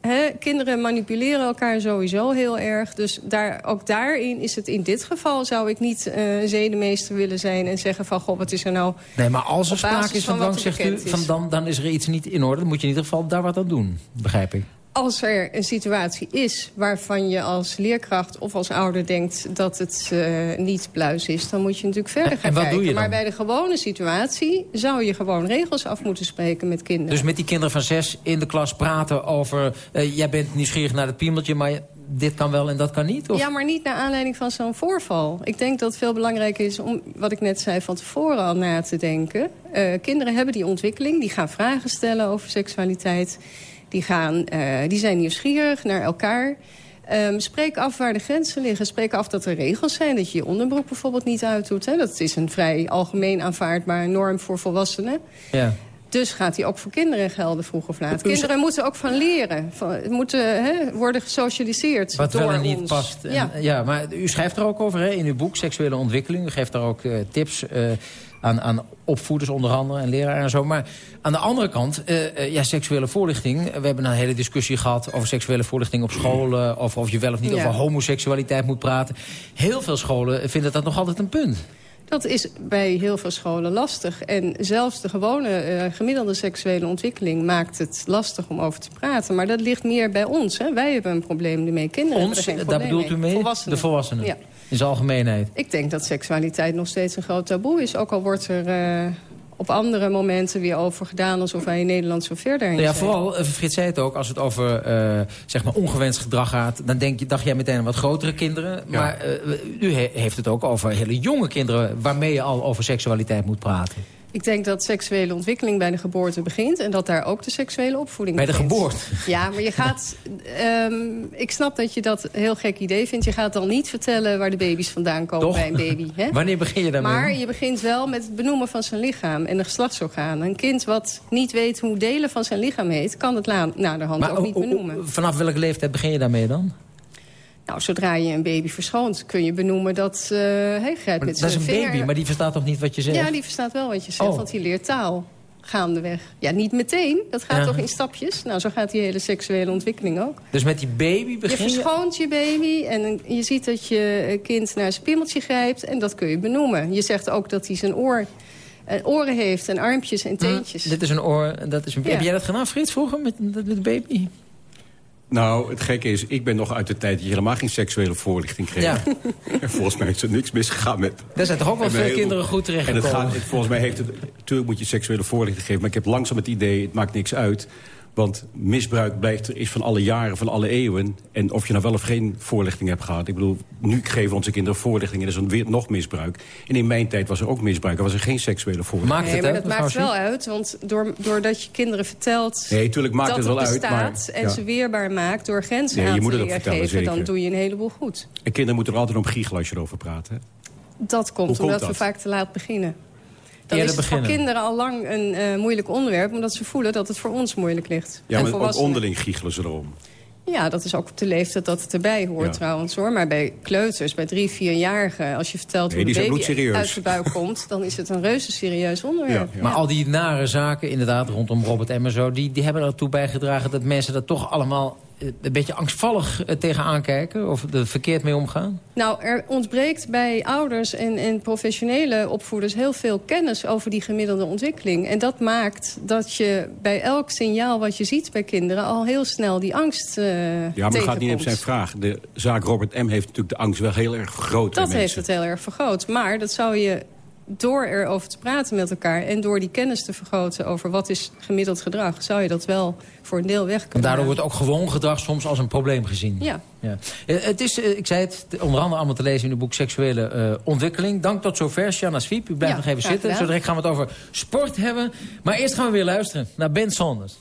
Speaker 23: Hè, kinderen manipuleren elkaar sowieso heel erg. Dus daar, ook daarin is het in dit geval... zou ik niet uh, zedenmeester willen zijn en zeggen van... goh, wat is er nou
Speaker 12: Nee, maar als er sprake is van dwang, zegt u... Van dan, dan is er iets niet in orde. Dan moet je in ieder geval daar wat aan doen, begrijp ik.
Speaker 23: Als er een situatie is waarvan je als leerkracht of als ouder denkt dat het uh, niet pluis is, dan moet je natuurlijk verder gaan kijken. Maar bij de gewone situatie zou je gewoon regels af moeten spreken met kinderen.
Speaker 12: Dus met die kinderen van zes in de klas praten over, uh, jij bent nieuwsgierig naar het piemeltje, maar dit kan wel en dat kan niet? Of?
Speaker 23: Ja, maar niet naar aanleiding van zo'n voorval. Ik denk dat het veel belangrijker is om, wat ik net zei, van tevoren al na te denken. Uh, kinderen hebben die ontwikkeling, die gaan vragen stellen over seksualiteit. Die, gaan, uh, die zijn nieuwsgierig naar elkaar. Um, spreek af waar de grenzen liggen. Spreek af dat er regels zijn. Dat je je onderbroek bijvoorbeeld niet uitdoet. Hè. Dat is een vrij algemeen aanvaardbare norm voor volwassenen.
Speaker 12: Ja.
Speaker 23: Dus gaat die ook voor kinderen gelden vroeg of laat. Kinderen moeten ook van leren. Van, moeten hè, worden gesocialiseerd
Speaker 12: Wat
Speaker 23: door
Speaker 12: wel en niet
Speaker 23: ons.
Speaker 12: past. En,
Speaker 23: Ja.
Speaker 12: ja, maar u schrijft er ook over hè, in uw boek Seksuele Ontwikkeling. U geeft daar ook uh, tips uh, aan, aan opvoeders onder andere en leraren en zo. Maar aan de andere kant, uh, uh, ja, seksuele voorlichting. We hebben een hele discussie gehad over seksuele voorlichting op scholen. Of of je wel of niet
Speaker 23: Ja.
Speaker 12: over homoseksualiteit moet praten. Heel veel scholen vinden dat nog altijd een punt.
Speaker 23: Dat is bij heel veel scholen lastig. En zelfs de gewone uh, gemiddelde seksuele ontwikkeling maakt het lastig om over te praten. Maar dat ligt meer bij ons. Hè. Wij hebben een probleem ermee. Kinderen
Speaker 12: Ons,
Speaker 23: hebben er geen
Speaker 12: daar bedoelt u mee?
Speaker 23: Volwassenen.
Speaker 12: De volwassenen.
Speaker 23: Ja.
Speaker 12: In zijn algemeenheid.
Speaker 23: Ik denk dat seksualiteit nog steeds een groot taboe is. Ook al wordt er uh, op andere momenten weer over gedaan... alsof wij in Nederland zo verder in
Speaker 12: Nou ja,
Speaker 23: zijn.
Speaker 12: vooral, uh, Frits zei het ook, als het over uh, zeg maar ongewenst gedrag gaat... dan denk je, dacht jij meteen aan wat grotere kinderen.
Speaker 22: Ja.
Speaker 12: Maar uh, u he heeft het ook over hele jonge kinderen... waarmee je al over seksualiteit moet praten.
Speaker 23: Ik denk dat seksuele ontwikkeling bij de geboorte begint... en dat daar ook de seksuele opvoeding
Speaker 12: Bij de
Speaker 23: begint.
Speaker 12: geboorte?
Speaker 23: Ja, maar je gaat... Um, ik snap dat je dat een heel gek idee vindt. Je gaat dan niet vertellen waar de baby's vandaan komen
Speaker 12: Toch?
Speaker 23: bij een baby. Hè?
Speaker 12: Wanneer begin je daarmee?
Speaker 23: Maar je begint wel met het benoemen van zijn lichaam en de geslachtsorganen. Een kind wat niet weet hoe delen van zijn lichaam heet... kan het la- naderhand
Speaker 12: maar
Speaker 23: ook niet benoemen.
Speaker 12: vanaf welke leeftijd begin je daarmee dan?
Speaker 23: Nou, zodra je een baby verschoont, kun je benoemen dat uh, hij grijpt
Speaker 12: Maar
Speaker 23: met
Speaker 12: dat is een
Speaker 23: vinger.
Speaker 12: baby, maar die verstaat toch niet wat je zegt?
Speaker 23: Ja, die verstaat wel wat je zegt,
Speaker 12: Oh.
Speaker 23: want die leert taal gaandeweg. Ja, niet meteen. Dat gaat toch in stapjes? Nou, zo gaat die hele seksuele ontwikkeling ook.
Speaker 12: Dus met die baby
Speaker 23: Je
Speaker 12: begin je...
Speaker 23: verschoont je baby en je ziet dat je kind naar zijn piemeltje grijpt... en dat kun je benoemen. Je zegt ook dat hij zijn oor, eh, oren heeft en armpjes en teentjes.
Speaker 12: Hm, dit is een oor, en dat is een...
Speaker 23: Ja.
Speaker 12: Heb jij dat gedaan, Frits, vroeger met, met de baby?
Speaker 22: Nou, het gekke is, ik ben nog uit de tijd dat je helemaal geen seksuele voorlichting kreeg.
Speaker 12: Ja.
Speaker 22: En volgens mij is er niks misgegaan met...
Speaker 12: Daar zijn toch ook wel veel
Speaker 22: heel-
Speaker 12: kinderen goed
Speaker 22: En het gaat, het- volgens mij heeft het... Natuurlijk moet je seksuele voorlichting geven, maar ik heb langzaam het idee, het maakt niks uit. Want misbruik blijft er is van alle jaren, van alle eeuwen. En of je nou wel of geen voorlichting hebt gehad. Ik bedoel, nu geven onze kinderen voorlichting en er is dan weer nog misbruik. En in mijn tijd was er ook misbruik. Er was er geen seksuele voorlichting.
Speaker 12: Maakt
Speaker 23: nee,
Speaker 12: het
Speaker 23: maar
Speaker 12: uit,
Speaker 23: dat maakt wel uit, want door, doordat je kinderen vertelt...
Speaker 22: Nee, tuurlijk maakt
Speaker 23: dat
Speaker 22: het wel
Speaker 23: het
Speaker 22: uit, maar-
Speaker 23: en ze weerbaar maakt door grenzen
Speaker 22: Nee, je
Speaker 23: aan
Speaker 22: moet
Speaker 23: te
Speaker 22: het ook
Speaker 23: leren
Speaker 22: vertellen,
Speaker 23: geven... dan doe je een heleboel goed.
Speaker 22: En kinderen moeten er altijd om giechelen als je erover praat. Hè?
Speaker 23: Dat komt omdat we vaak te laat beginnen. Dan
Speaker 12: Eerder
Speaker 23: is het voor kinderen al lang een uh, moeilijk onderwerp... omdat ze voelen dat het voor ons moeilijk ligt.
Speaker 22: Ja,
Speaker 23: En
Speaker 22: maar ook onderling giechelen ze erom.
Speaker 23: Ja, dat is ook op de leeftijd dat het erbij hoort
Speaker 22: Ja.
Speaker 23: trouwens hoor. Maar bij kleuters, bij drie, vierjarigen... als je vertelt
Speaker 22: Nee,
Speaker 23: hoe
Speaker 22: die
Speaker 23: de baby uit de buik komt... dan is het een reuze serieus onderwerp.
Speaker 12: Maar al die nare zaken, inderdaad, rondom Robert M. en zo... die, die hebben ertoe bijgedragen dat mensen dat toch allemaal een beetje angstvallig uh, tegenaan kijken? Of er verkeerd mee omgaan?
Speaker 23: Nou, er ontbreekt bij ouders en, en professionele opvoeders... heel veel kennis over die gemiddelde ontwikkeling. En dat maakt dat je bij elk signaal wat je ziet bij kinderen... al heel snel die angst uh,
Speaker 22: Ja, maar het gaat niet om zijn vraag. De zaak Robert M. heeft natuurlijk de angst wel heel erg vergroot.
Speaker 23: Dat heeft het heel erg vergroot. Maar dat zou je door erover te praten met elkaar... en door die kennis te vergroten over wat is gemiddeld gedrag... zou je dat wel voor een deel weg kunnen
Speaker 12: En daardoor wordt ook gewoon gedrag soms als een probleem gezien.
Speaker 23: Ja.
Speaker 12: ja. Het is, ik zei het, onder andere allemaal te lezen in het boek Seksuele uh, Ontwikkeling. Dank tot zover, Shanna Swiep. U blijft
Speaker 23: ja,
Speaker 12: nog even zitten. Zo direct gaan we het over sport hebben. Maar eerst gaan we weer luisteren naar Ben Saunders.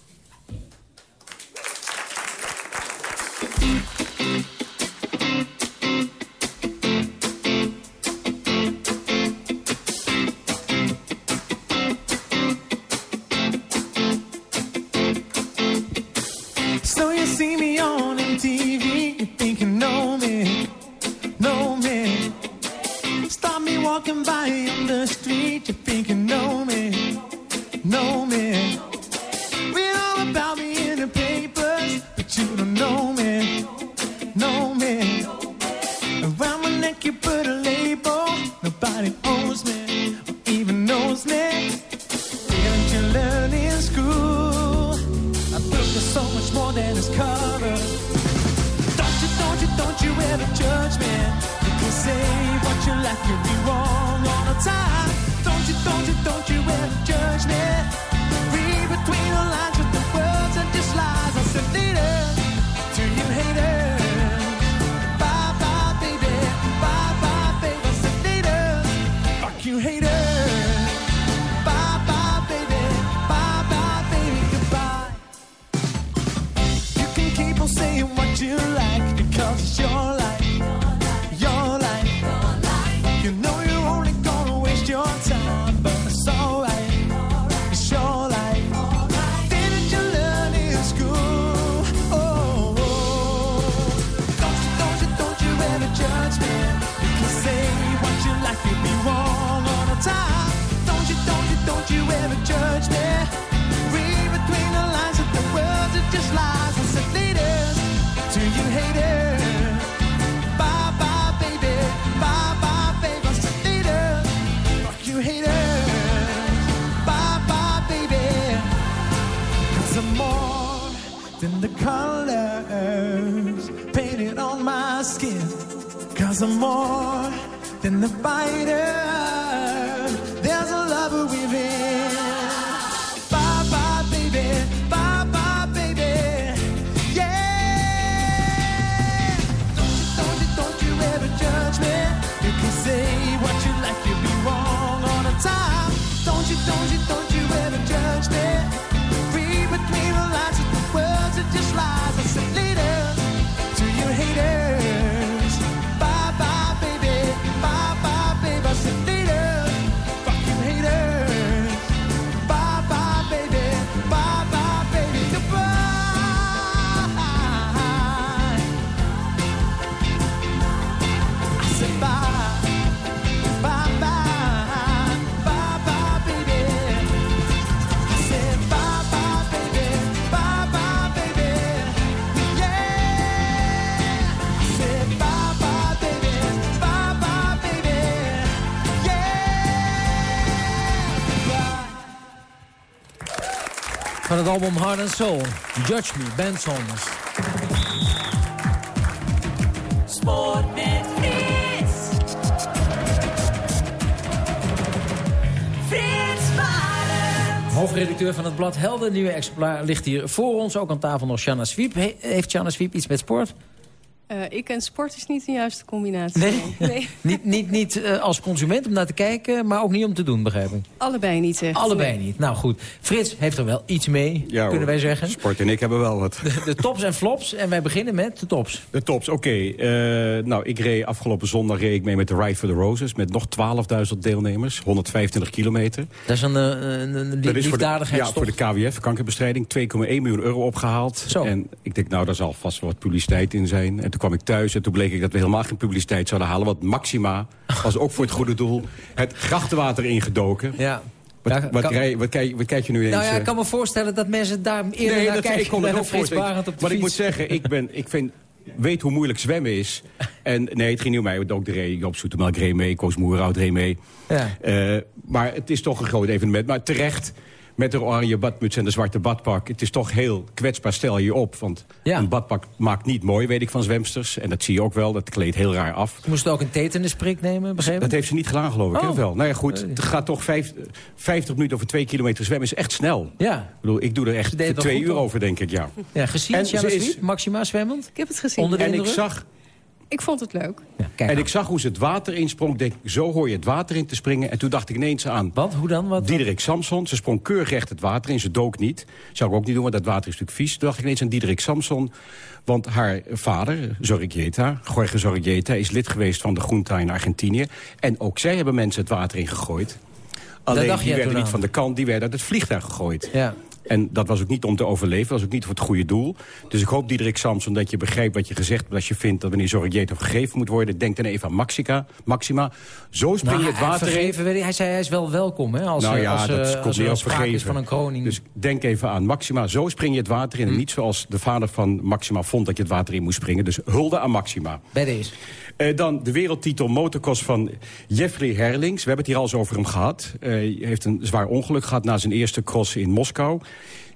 Speaker 17: Than the colors painted on my skin. Cause I'm more than the fighter. There's a lover within.
Speaker 12: Van het album Heart and Soul. Judge Me, Ben Saunders.
Speaker 17: Sport met Frits. Frits Barend.
Speaker 12: Hoofdredacteur van het blad Helden. Nieuwe exemplaar ligt hier voor ons. Ook aan tafel nog Shanna Swiep. He- heeft Shanna Swiep iets met sport?
Speaker 23: Eh, ik en sport is niet de juiste combinatie.
Speaker 12: Nee?
Speaker 23: nee.
Speaker 12: niet niet, niet eh, als consument om naar te kijken, maar ook niet om te doen, begrijp ik.
Speaker 23: Allebei niet echt.
Speaker 12: Allebei
Speaker 23: Nee.
Speaker 12: niet. Nou goed, Frits heeft er wel iets mee,
Speaker 22: Ja,
Speaker 12: kunnen
Speaker 22: hoor.
Speaker 12: wij zeggen.
Speaker 22: Sport en ik hebben wel wat.
Speaker 12: De, de tops en flops. En wij beginnen met de tops.
Speaker 22: De tops, oké. Eh, nou, ik reed afgelopen zondag reed ik mee met de Ride for the Roses... met nog 12.000 deelnemers, 125 kilometer.
Speaker 12: Dat is een, eh, een, een lief,
Speaker 22: Dat is voor de, ja,
Speaker 12: liefdadigheidstocht.
Speaker 22: voor de KWF, kankerbestrijding, 2,1 miljoen euro opgehaald.
Speaker 12: Zo.
Speaker 22: En ik denk, nou, daar zal vast wel wat publiciteit in zijn. En kwam ik thuis en toen bleek ik dat we helemaal geen publiciteit zouden halen. Want Maxima was ook voor het goede doel het grachtenwater ingedoken.
Speaker 12: Ja.
Speaker 22: Wat,
Speaker 12: Ja,
Speaker 22: wat,
Speaker 12: kan-
Speaker 22: rij- wat, kijk, wat kijk je nu ineens?
Speaker 12: Nou ja, ik
Speaker 22: eh?
Speaker 12: kan me voorstellen dat mensen daar eerder
Speaker 22: nee,
Speaker 12: naar kijken.
Speaker 22: ik kon het ook voorstellen.
Speaker 12: Op de
Speaker 22: Maar ik moet zeggen, ik, ben, ik vind, weet hoe moeilijk zwemmen is. En nee, het ging niet om mij, want ook de reed. Joop Zoetemelk reed mee, Koos Moerhout reed mee.
Speaker 12: Ja.
Speaker 22: Eh, maar het is toch een groot evenement. Maar terecht, met de oranje badmuts en de zwarte badpak... het is toch heel kwetsbaar, stel je op. Want een badpak maakt niet mooi, weet ik van zwemsters. En dat zie je ook wel, dat kleedt heel raar af.
Speaker 12: Ze moesten ook een tetanusprik nemen, begrepen?
Speaker 22: Dat heeft ze niet gedaan, geloof ik.
Speaker 12: Oh.
Speaker 22: hè? Wel. Nou ja, goed. Het gaat toch vijf, 50 minuten over twee kilometer zwemmen. is echt snel.
Speaker 12: Ja.
Speaker 22: Ik bedoel, ik doe er echt twee uur over, denk ik, ja.
Speaker 12: Ja, gezien,
Speaker 22: En ze is-
Speaker 12: Swiep, Maxima zwemmend?
Speaker 23: Ik heb het gezien.
Speaker 12: Onder de
Speaker 22: En ik zag,
Speaker 23: Ik vond het leuk.
Speaker 22: en ik zag hoe ze het water insprong. Denk, zo hoor je het water in te springen. En toen dacht ik ineens aan...
Speaker 12: Wat? Hoe dan? Wat?
Speaker 22: Diederik Samson. Ze sprong keurig recht het water in. Ze dook niet. Zou ik ook niet doen, want dat water is natuurlijk vies. Toen dacht ik ineens aan Diederik Samson. Want haar vader, Zorrigueta, Jorge Zorrigueta... is lid geweest van de Junta in Argentinië. En ook zij hebben mensen het water ingegooid. Alleen
Speaker 12: dacht
Speaker 22: die werden niet
Speaker 12: aan.
Speaker 22: van de kant, die werden uit het vliegtuig gegooid.
Speaker 12: Ja.
Speaker 22: En dat was ook niet om te overleven, dat was ook niet voor het goede doel. Dus ik hoop, Diederik Samson, dat je begrijpt wat je gezegd hebt... als je vindt dat wanneer Zorrigueta vergeven moet worden... denk dan even aan Maxima. Maxima. Zo spring je
Speaker 12: Nou,
Speaker 22: het water in.
Speaker 12: vergeven, hij zei hij is wel welkom, hè? Als,
Speaker 22: nou
Speaker 12: eh,
Speaker 22: ja,
Speaker 12: als, eh,
Speaker 22: dat
Speaker 12: als
Speaker 22: komt niet
Speaker 12: sprake is van een kroning.
Speaker 22: Dus denk even aan Maxima. Zo spring je het water in. En niet zoals de vader van Maxima vond dat je het water in moest springen. Dus hulde aan Maxima.
Speaker 12: Bij deze.
Speaker 22: Eh, dan de wereldtitel motocross van Jeffrey Herlings. We hebben het hier al eens over hem gehad. Eh, hij heeft een zwaar ongeluk gehad na zijn eerste cross in Moskou.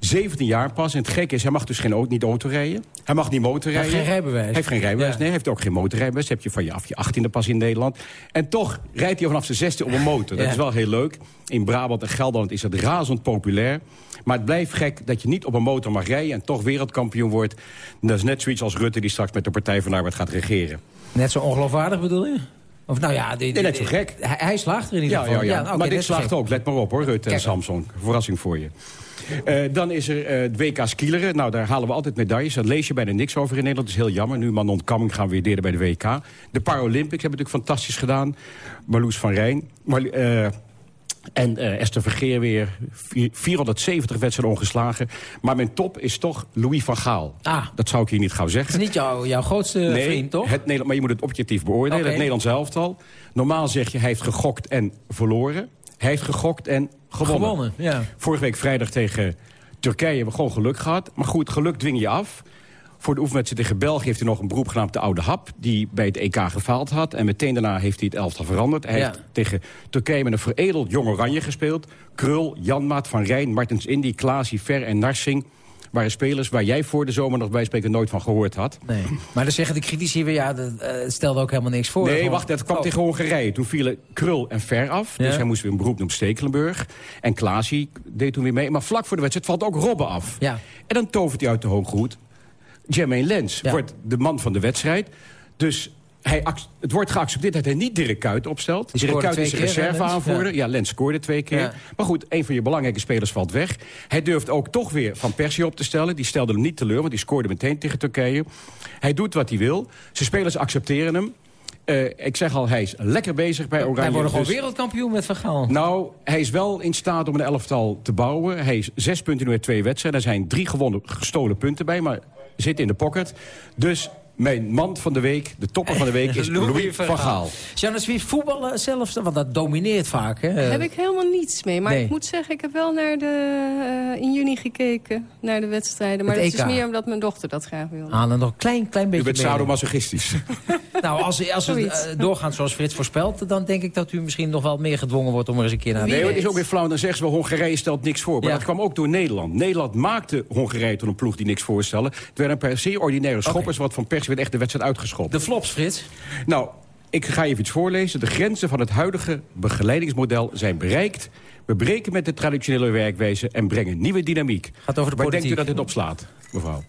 Speaker 22: 17 jaar pas. En het gekke is, hij mag dus geen, niet auto rijden. Hij mag niet motorrijden.
Speaker 12: Hij heeft geen rijbewijs.
Speaker 22: Hij heeft geen rijbewijs.
Speaker 12: Ja.
Speaker 22: Nee, hij heeft ook geen motorrijbewijs. Dat heb je van je af je 18e pas in Nederland. En toch rijdt hij vanaf zijn 16 op een motor. Dat
Speaker 12: Ja.
Speaker 22: is wel heel leuk. In Brabant en Gelderland is het razend populair. Maar het blijft gek dat je niet op een motor mag rijden... en toch wereldkampioen wordt. En dat is net zoiets als Rutte die straks met de Partij van de Arbeid gaat regeren.
Speaker 12: Net zo ongeloofwaardig bedoel je? Of nou ja, die,
Speaker 22: Nee, net zo gek.
Speaker 12: Hij, hij slaagt er in ieder
Speaker 22: Ja,
Speaker 12: geval.
Speaker 22: ja, ja. maar dit slaagt ook. Let maar op hoor, Rutte en. Samson. Verrassing voor je. Eh, dan is er eh, het WK skileren. Nou, daar halen we altijd medailles. Daar lees je bijna niks over in Nederland. Dat is heel jammer. Nu Manon Kamming gaan we weer delen bij de WK. De Paralympics hebben natuurlijk fantastisch gedaan. Marloes van Rijn. Mar eh, en Esther Vergeer weer. Vier- 470 wedstrijden ongeslagen. Maar mijn top is toch Louis van Gaal.
Speaker 12: Ah.
Speaker 22: Dat zou ik hier niet gauw zeggen.
Speaker 12: Het is niet jouw, jouw grootste
Speaker 22: Nee,
Speaker 12: vriend, toch?
Speaker 22: Het Nederland, maar je moet het objectief beoordelen.
Speaker 12: Oké.
Speaker 22: Het Nederlands elftal. Normaal zeg je hij heeft gegokt en verloren. Hij heeft gegokt en gewonnen.
Speaker 12: Gewonnen, ja.
Speaker 22: Vorige week vrijdag tegen Turkije hebben we gewoon geluk gehad. Maar goed, geluk dwing je af. Voor de oefenwedstrijd tegen België heeft hij nog een beroep gedaan op de oude hap... die bij het EK gefaald had. En meteen daarna heeft hij het elftal veranderd. Hij
Speaker 12: Ja.
Speaker 22: heeft tegen Turkije met een veredeld jong oranje gespeeld. Krul, Janmaat, Van Rijn, Martens Indy, Klaasie, Ver en Narsing... waren spelers waar jij voor de zomer nog bij spreken nooit van gehoord had.
Speaker 12: Nee. Maar dan zeggen de critici weer, ja, dat eh, stelde ook helemaal niks voor.
Speaker 22: Nee,
Speaker 12: Gewoon-
Speaker 22: wacht, het kwam
Speaker 12: Oh.
Speaker 22: tegen Hongarije. Toen vielen Krul en Ver af.
Speaker 12: Ja.
Speaker 22: Dus hij moest weer een beroep doen op Stekelenburg. En Klaasie deed toen weer mee. Maar vlak voor de wedstrijd valt ook Robben af.
Speaker 12: Ja.
Speaker 22: En dan tovert hij uit de hoed. Jermaine Lens
Speaker 12: Ja.
Speaker 22: wordt de man van de wedstrijd. Dus hij, het wordt geaccepteerd dat hij niet Dirk Kuyt opstelt. Dirk Kuyt is reserveaanvoerder.
Speaker 12: Lens?
Speaker 22: Ja. Lens scoorde twee keer.
Speaker 12: Ja.
Speaker 22: Maar goed, een van je belangrijke spelers valt weg. Hij durft ook toch weer Van Persie op te stellen. Die stelde hem niet teleur, want die scoorde meteen tegen Turkije. Hij doet wat hij wil. Zijn spelers accepteren hem. Eh, ik zeg al, hij is lekker bezig bij Oranje.
Speaker 12: Wij worden gewoon
Speaker 22: Dus-
Speaker 12: wereldkampioen met Van Gaal.
Speaker 22: nou, hij is wel in staat om een elftal te bouwen. Hij is zes punten nu uit twee wedstrijden. Er zijn drie gewonnen gestolen punten bij, maar zit in de pocket. Dus mijn man van de week, de topper van de week, is Louis, van Gaal.
Speaker 12: Janne Swift, voetballen zelf, want dat domineert vaak. Hè?
Speaker 23: Daar heb ik helemaal niets mee. Maar
Speaker 12: nee.
Speaker 23: ik moet zeggen, ik heb wel naar de, eh, in juni gekeken. Naar de wedstrijden. Maar
Speaker 12: Het
Speaker 23: het is meer omdat mijn dochter dat graag wilde.
Speaker 12: Ah, dan nog een klein, klein
Speaker 22: U
Speaker 12: beetje
Speaker 22: bent
Speaker 12: mee.
Speaker 22: sadomasochistisch.
Speaker 12: Nou, als, als het eh, doorgaat zoals Frits voorspelt... dan denk ik dat u misschien nog wel meer gedwongen wordt... om er eens een keer naar te
Speaker 22: Nee, het
Speaker 12: kijken.
Speaker 22: is ook weer flauw. Dan zeggen ze wel, Hongarije stelt niks voor. Maar
Speaker 12: Ja.
Speaker 22: dat kwam ook door Nederland. Nederland maakte Hongarije tot een ploeg die niks voorstelde. Het werden een paar zeer ordinaire schoppers... wat van Persie werd echt de wedstrijd uitgeschopt.
Speaker 12: De flops, Frits.
Speaker 22: Nou, ik ga even iets voorlezen. De grenzen van het huidige begeleidingsmodel zijn bereikt. We breken met de traditionele werkwijze en brengen nieuwe dynamiek.
Speaker 12: Gaat over de
Speaker 22: Waar denkt u dat dit op slaat, mevrouw?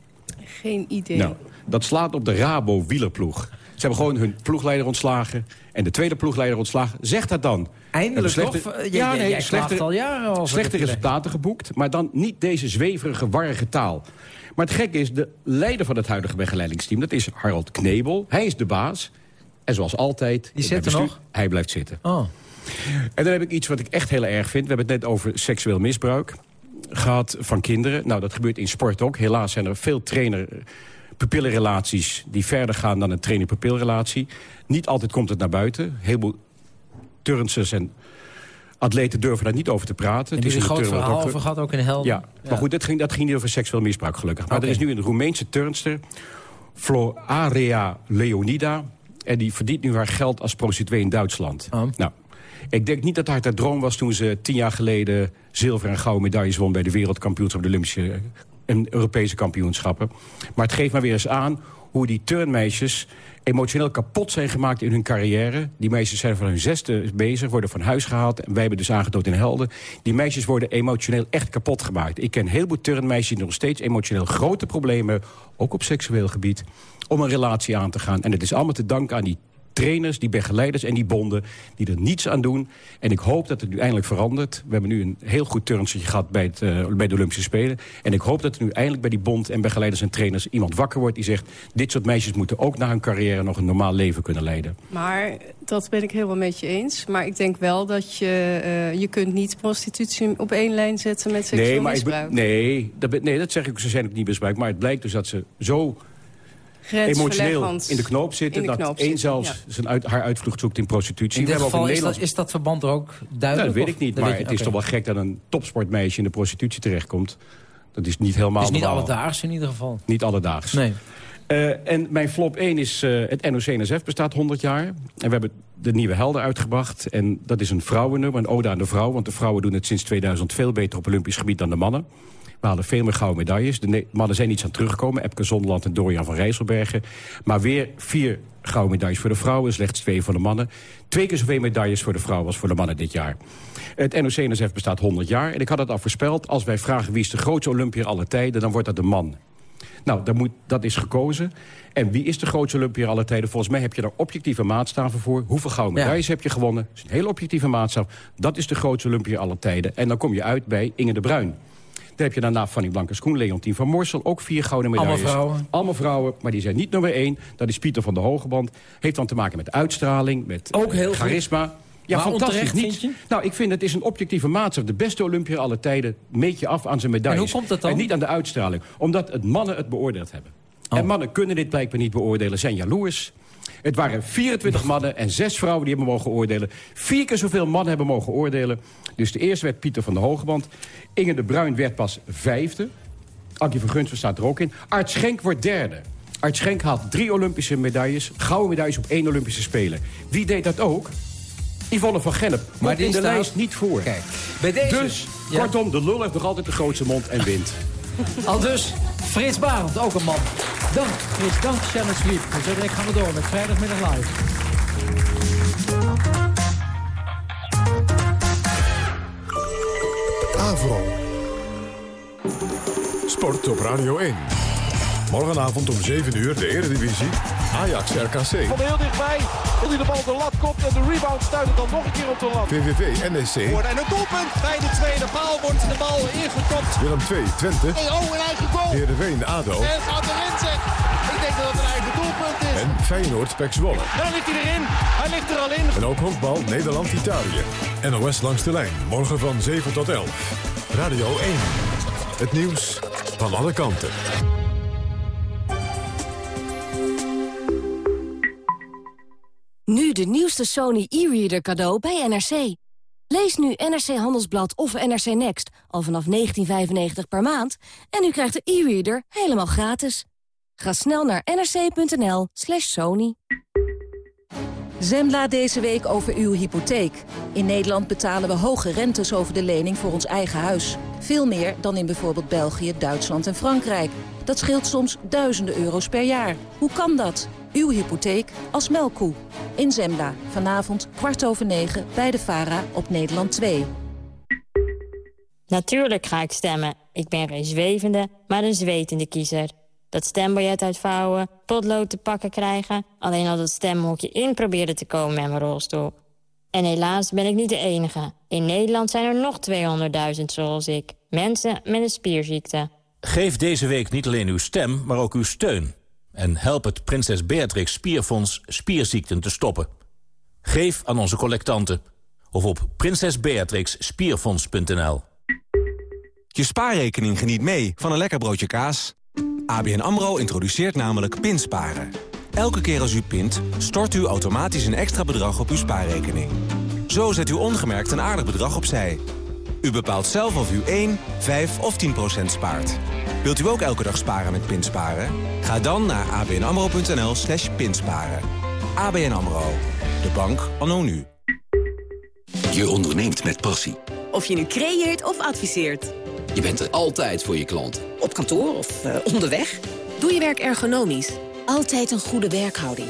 Speaker 23: Geen idee.
Speaker 22: Nou, dat slaat op de Rabo-wielerploeg. Ze hebben gewoon hun ploegleider ontslagen... en de tweede ploegleider ontslagen. Zeg dat dan.
Speaker 12: Eindelijk
Speaker 22: slechte-
Speaker 12: toch?
Speaker 22: Ja, nee,
Speaker 12: jij
Speaker 22: slechte,
Speaker 12: al jaren over
Speaker 22: slechte resultaten geboekt... maar dan niet deze zweverige, warrige taal. Maar het gekke is, de leider van het huidige begeleidingsteam... dat is Harold Knebel. Hij is de baas. En zoals altijd...
Speaker 12: Die zit er nog?
Speaker 22: Hij blijft zitten.
Speaker 12: Oh.
Speaker 22: En dan heb ik iets wat ik echt heel erg vind. We hebben het net over seksueel misbruik gehad van kinderen. Nou, dat gebeurt in sport ook. Helaas zijn er veel trainer-pupillenrelaties... die verder gaan dan een trainer-pupilrelatie. Niet altijd komt het naar buiten. Heel veel turnsters en Atleten durven daar niet over te praten.
Speaker 12: En
Speaker 22: is
Speaker 12: een groot verhaal
Speaker 22: ook-
Speaker 12: over gehad, ook in Helden.
Speaker 22: Ja, maar goed, dat ging, dat ging niet over seksueel misbruik gelukkig. Maar er is nu een Roemeense turnster, Floarea Leonida... en die verdient nu haar geld als prostituee in Duitsland.
Speaker 12: Oh.
Speaker 22: Nou, ik denk niet dat haar haar droom was toen ze tien jaar geleden... zilver en gouden medailles won bij de wereldkampioenschappen... de Olympische en Europese kampioenschappen. Maar het geeft maar weer eens aan hoe die turnmeisjes emotioneel kapot zijn gemaakt in hun carrière. Die meisjes zijn van hun zesde bezig, worden van huis gehaald... en wij hebben dus aangetoond in Helden. Die meisjes worden emotioneel echt kapot gemaakt. Ik ken een heleboel turnmeisjes die nog steeds emotioneel grote problemen... ook op seksueel gebied, om een relatie aan te gaan. En het is allemaal te danken aan die trainers, die begeleiders en die bonden... die er niets aan doen. En ik hoop dat het nu eindelijk verandert. We hebben nu een heel goed turnstertje gehad bij, het, eh, bij de Olympische Spelen. En ik hoop dat er nu eindelijk bij die bond en begeleiders en trainers... iemand wakker wordt die zegt... dit soort meisjes moeten ook na hun carrière nog een normaal leven kunnen leiden.
Speaker 23: Maar dat ben ik helemaal met je eens. Maar ik denk wel dat je... eh, je kunt niet prostitutie op één lijn zetten met seksueel
Speaker 22: Nee, maar ik be-
Speaker 23: misbruik.
Speaker 22: nee, dat, nee, dat zeg ik, ze zijn ook niet misbruikt. Maar het blijkt dus dat ze zo emotioneel in de knoop zitten... dat
Speaker 23: knoop
Speaker 22: één zelfs zijn uit, haar uitvlucht zoekt in prostitutie.
Speaker 12: In
Speaker 22: We ook in
Speaker 12: is dat,
Speaker 22: Nederland...
Speaker 12: is dat verband er ook
Speaker 22: Nou,
Speaker 12: duidelijk?
Speaker 22: dat weet ik niet, maar het is toch wel gek dat een topsportmeisje in de prostitutie terechtkomt. Dat is niet helemaal
Speaker 12: Het is niet
Speaker 22: normaal.
Speaker 12: alledaags in ieder geval.
Speaker 22: Niet alledaags.
Speaker 12: Nee.
Speaker 22: Eh, en mijn flop 1 is eh, het NOC-NSF bestaat 100 jaar. En we hebben de Nieuwe Helden uitgebracht. En dat is een vrouwennummer, een ode aan de vrouw. Want de vrouwen doen het sinds 2000 veel beter op Olympisch gebied dan de mannen. We halen veel meer gouden medailles. De ne- mannen zijn iets aan teruggekomen. Epke Zonderland en Dorian van Rijsselbergen. Maar weer vier gouden medailles voor de vrouwen. Slechts twee voor de mannen. Twee keer zoveel medailles voor de vrouwen als voor de mannen dit jaar. Het NOC-NSF bestaat 100 jaar. En ik had het al voorspeld. Als wij vragen wie is de grootste Olympiër aller tijden... dan wordt dat de man. Nou, daar moet, dat is gekozen. En wie is de grootste Olympiër aller tijden? Volgens mij heb je daar objectieve maatstaven voor. Hoeveel gouden medailles heb je gewonnen? Dat is een hele objectieve maatstaf. Dat is de grootste Olympiër aller tijden. En dan kom je uit bij Inge de Bruin. Heb je daarna Fanny Blankers-Koen, Leontien van Morsel. Ook vier gouden
Speaker 12: Allemaal
Speaker 22: medailles.
Speaker 12: vrouwen.
Speaker 22: Allemaal vrouwen, maar die zijn niet nummer één. Dat is Pieter van de Hogeband. Heeft dan te maken met uitstraling, met
Speaker 12: Ook heel goed.
Speaker 22: charisma. Ja,
Speaker 12: Maar
Speaker 22: fantastisch. niet.
Speaker 12: vind je?
Speaker 22: Nou, ik vind het is een objectieve maatstaf. De beste Olympiër aller tijden meet je af aan zijn medailles.
Speaker 12: En hoe komt dat dan?
Speaker 22: En niet aan de uitstraling. Omdat het mannen het beoordeeld hebben.
Speaker 12: Oh.
Speaker 22: En mannen kunnen dit blijkbaar niet beoordelen, zijn jaloers. Het waren 24 mannen en zes vrouwen die hebben mogen oordelen. Vier keer zoveel mannen hebben mogen oordelen. Dus de eerste werd Pieter van de Hogeband. Inge de Bruin werd pas vijfde. Ankie van Gunsven staat er ook in. Art Schenk wordt derde. Art Schenk haalt drie Olympische medailles. Gouden medailles op één Olympische Spelen. Wie deed dat ook? Yvonne van Gennep.
Speaker 12: Maar
Speaker 22: Maar
Speaker 12: die
Speaker 22: in de
Speaker 12: staat-
Speaker 22: lijst niet voor.
Speaker 12: Kijk, bij deze...
Speaker 22: Dus,
Speaker 12: Ja.
Speaker 22: kortom, de lul heeft nog altijd de grootste mond en wint.
Speaker 12: Al dus, Frits Barend, ook een man. Dank, Frits. Dank, Shannon Sweep. En zo direct gaan we door met Vrijdagmiddag Live.
Speaker 1: Avro. Sport op Radio 1. Morgenavond om 7 uur de Eredivisie. Ajax RKC.
Speaker 24: Van heel dichtbij. Wil hij de bal de lat kopt en de rebound stuit het dan nog een keer op de lat.
Speaker 1: VVV NEC.
Speaker 24: En het doelpunt bij de tweede paal wordt de bal ingekopt.
Speaker 1: Willem 2 Twente.
Speaker 24: Oh, een eigen goal.
Speaker 1: Heerenveen ADO.
Speaker 24: En gaat erin zeg. Ik denk dat het een eigen doelpunt is.
Speaker 1: En Feyenoord Pek Zwolle.
Speaker 24: Dan ligt hij erin. Hij ligt er al in.
Speaker 1: En ook honkbal Nederland-Italië. NOS langs de lijn. Morgen van 7 tot 11. Radio 1. Het nieuws van alle kanten.
Speaker 25: Nu de nieuwste Sony e-reader cadeau bij NRC. Lees nu NRC Handelsblad of NRC Next al vanaf 19,95 per maand... en u krijgt de e-reader helemaal gratis. Ga snel naar nrc.nl slash sony.
Speaker 26: Zembla deze week over uw hypotheek. In Nederland betalen we hoge rentes over de lening voor ons eigen huis. Veel meer dan in bijvoorbeeld België, Duitsland en Frankrijk. Dat scheelt soms duizenden euro's per jaar. Hoe kan dat? Uw hypotheek als melkkoe. In Zembla, vanavond kwart over negen bij de VARA op Nederland 2.
Speaker 27: Natuurlijk ga ik stemmen. Ik ben geen zwevende, maar een zwetende kiezer. Dat stembiljet uitvouwen, potlood te pakken krijgen... alleen al dat stemhokje in proberen te komen met mijn rolstoel. En helaas ben ik niet de enige. In Nederland zijn er nog 200.000 zoals ik. Mensen met een spierziekte.
Speaker 28: Geef deze week niet alleen uw stem, maar ook uw steun. En help het Prinses Beatrix Spierfonds spierziekten te stoppen. Geef aan onze collectanten. Of op prinsesbeatrixspierfonds.nl
Speaker 29: Je spaarrekening geniet mee van een lekker broodje kaas. ABN AMRO introduceert namelijk pinsparen. Elke keer als u pint, stort u automatisch een extra bedrag op uw spaarrekening. Zo zet u ongemerkt een aardig bedrag opzij. U bepaalt zelf of u 1, 5 of 10% spaart. Wilt u ook elke dag sparen met Pinsparen? Ga dan naar abnamro.nl slash pinsparen. ABN AMRO. De bank anno nu.
Speaker 30: Je onderneemt met passie.
Speaker 31: Of je nu creëert of adviseert.
Speaker 30: Je bent er altijd voor je klant.
Speaker 31: Op kantoor of uh, onderweg. Doe je werk ergonomisch. Altijd een goede werkhouding.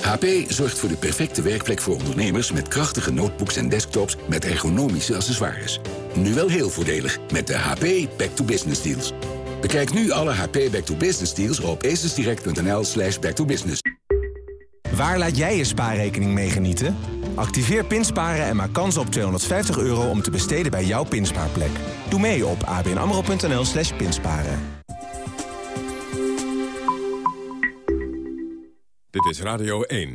Speaker 30: HP zorgt voor de perfecte werkplek voor ondernemers... met krachtige notebooks en desktops met ergonomische accessoires. Nu wel heel voordelig met de HP Back to Business Deals. Bekijk nu alle HP Back to Business deals op acesdirect.nl slash backtobusiness.
Speaker 29: Waar laat jij je spaarrekening mee genieten? Activeer Pinsparen en maak kans op 250 euro om te besteden bij jouw pinspaarplek. Doe mee op abnamro.nl slash pinsparen.
Speaker 1: Dit is Radio 1.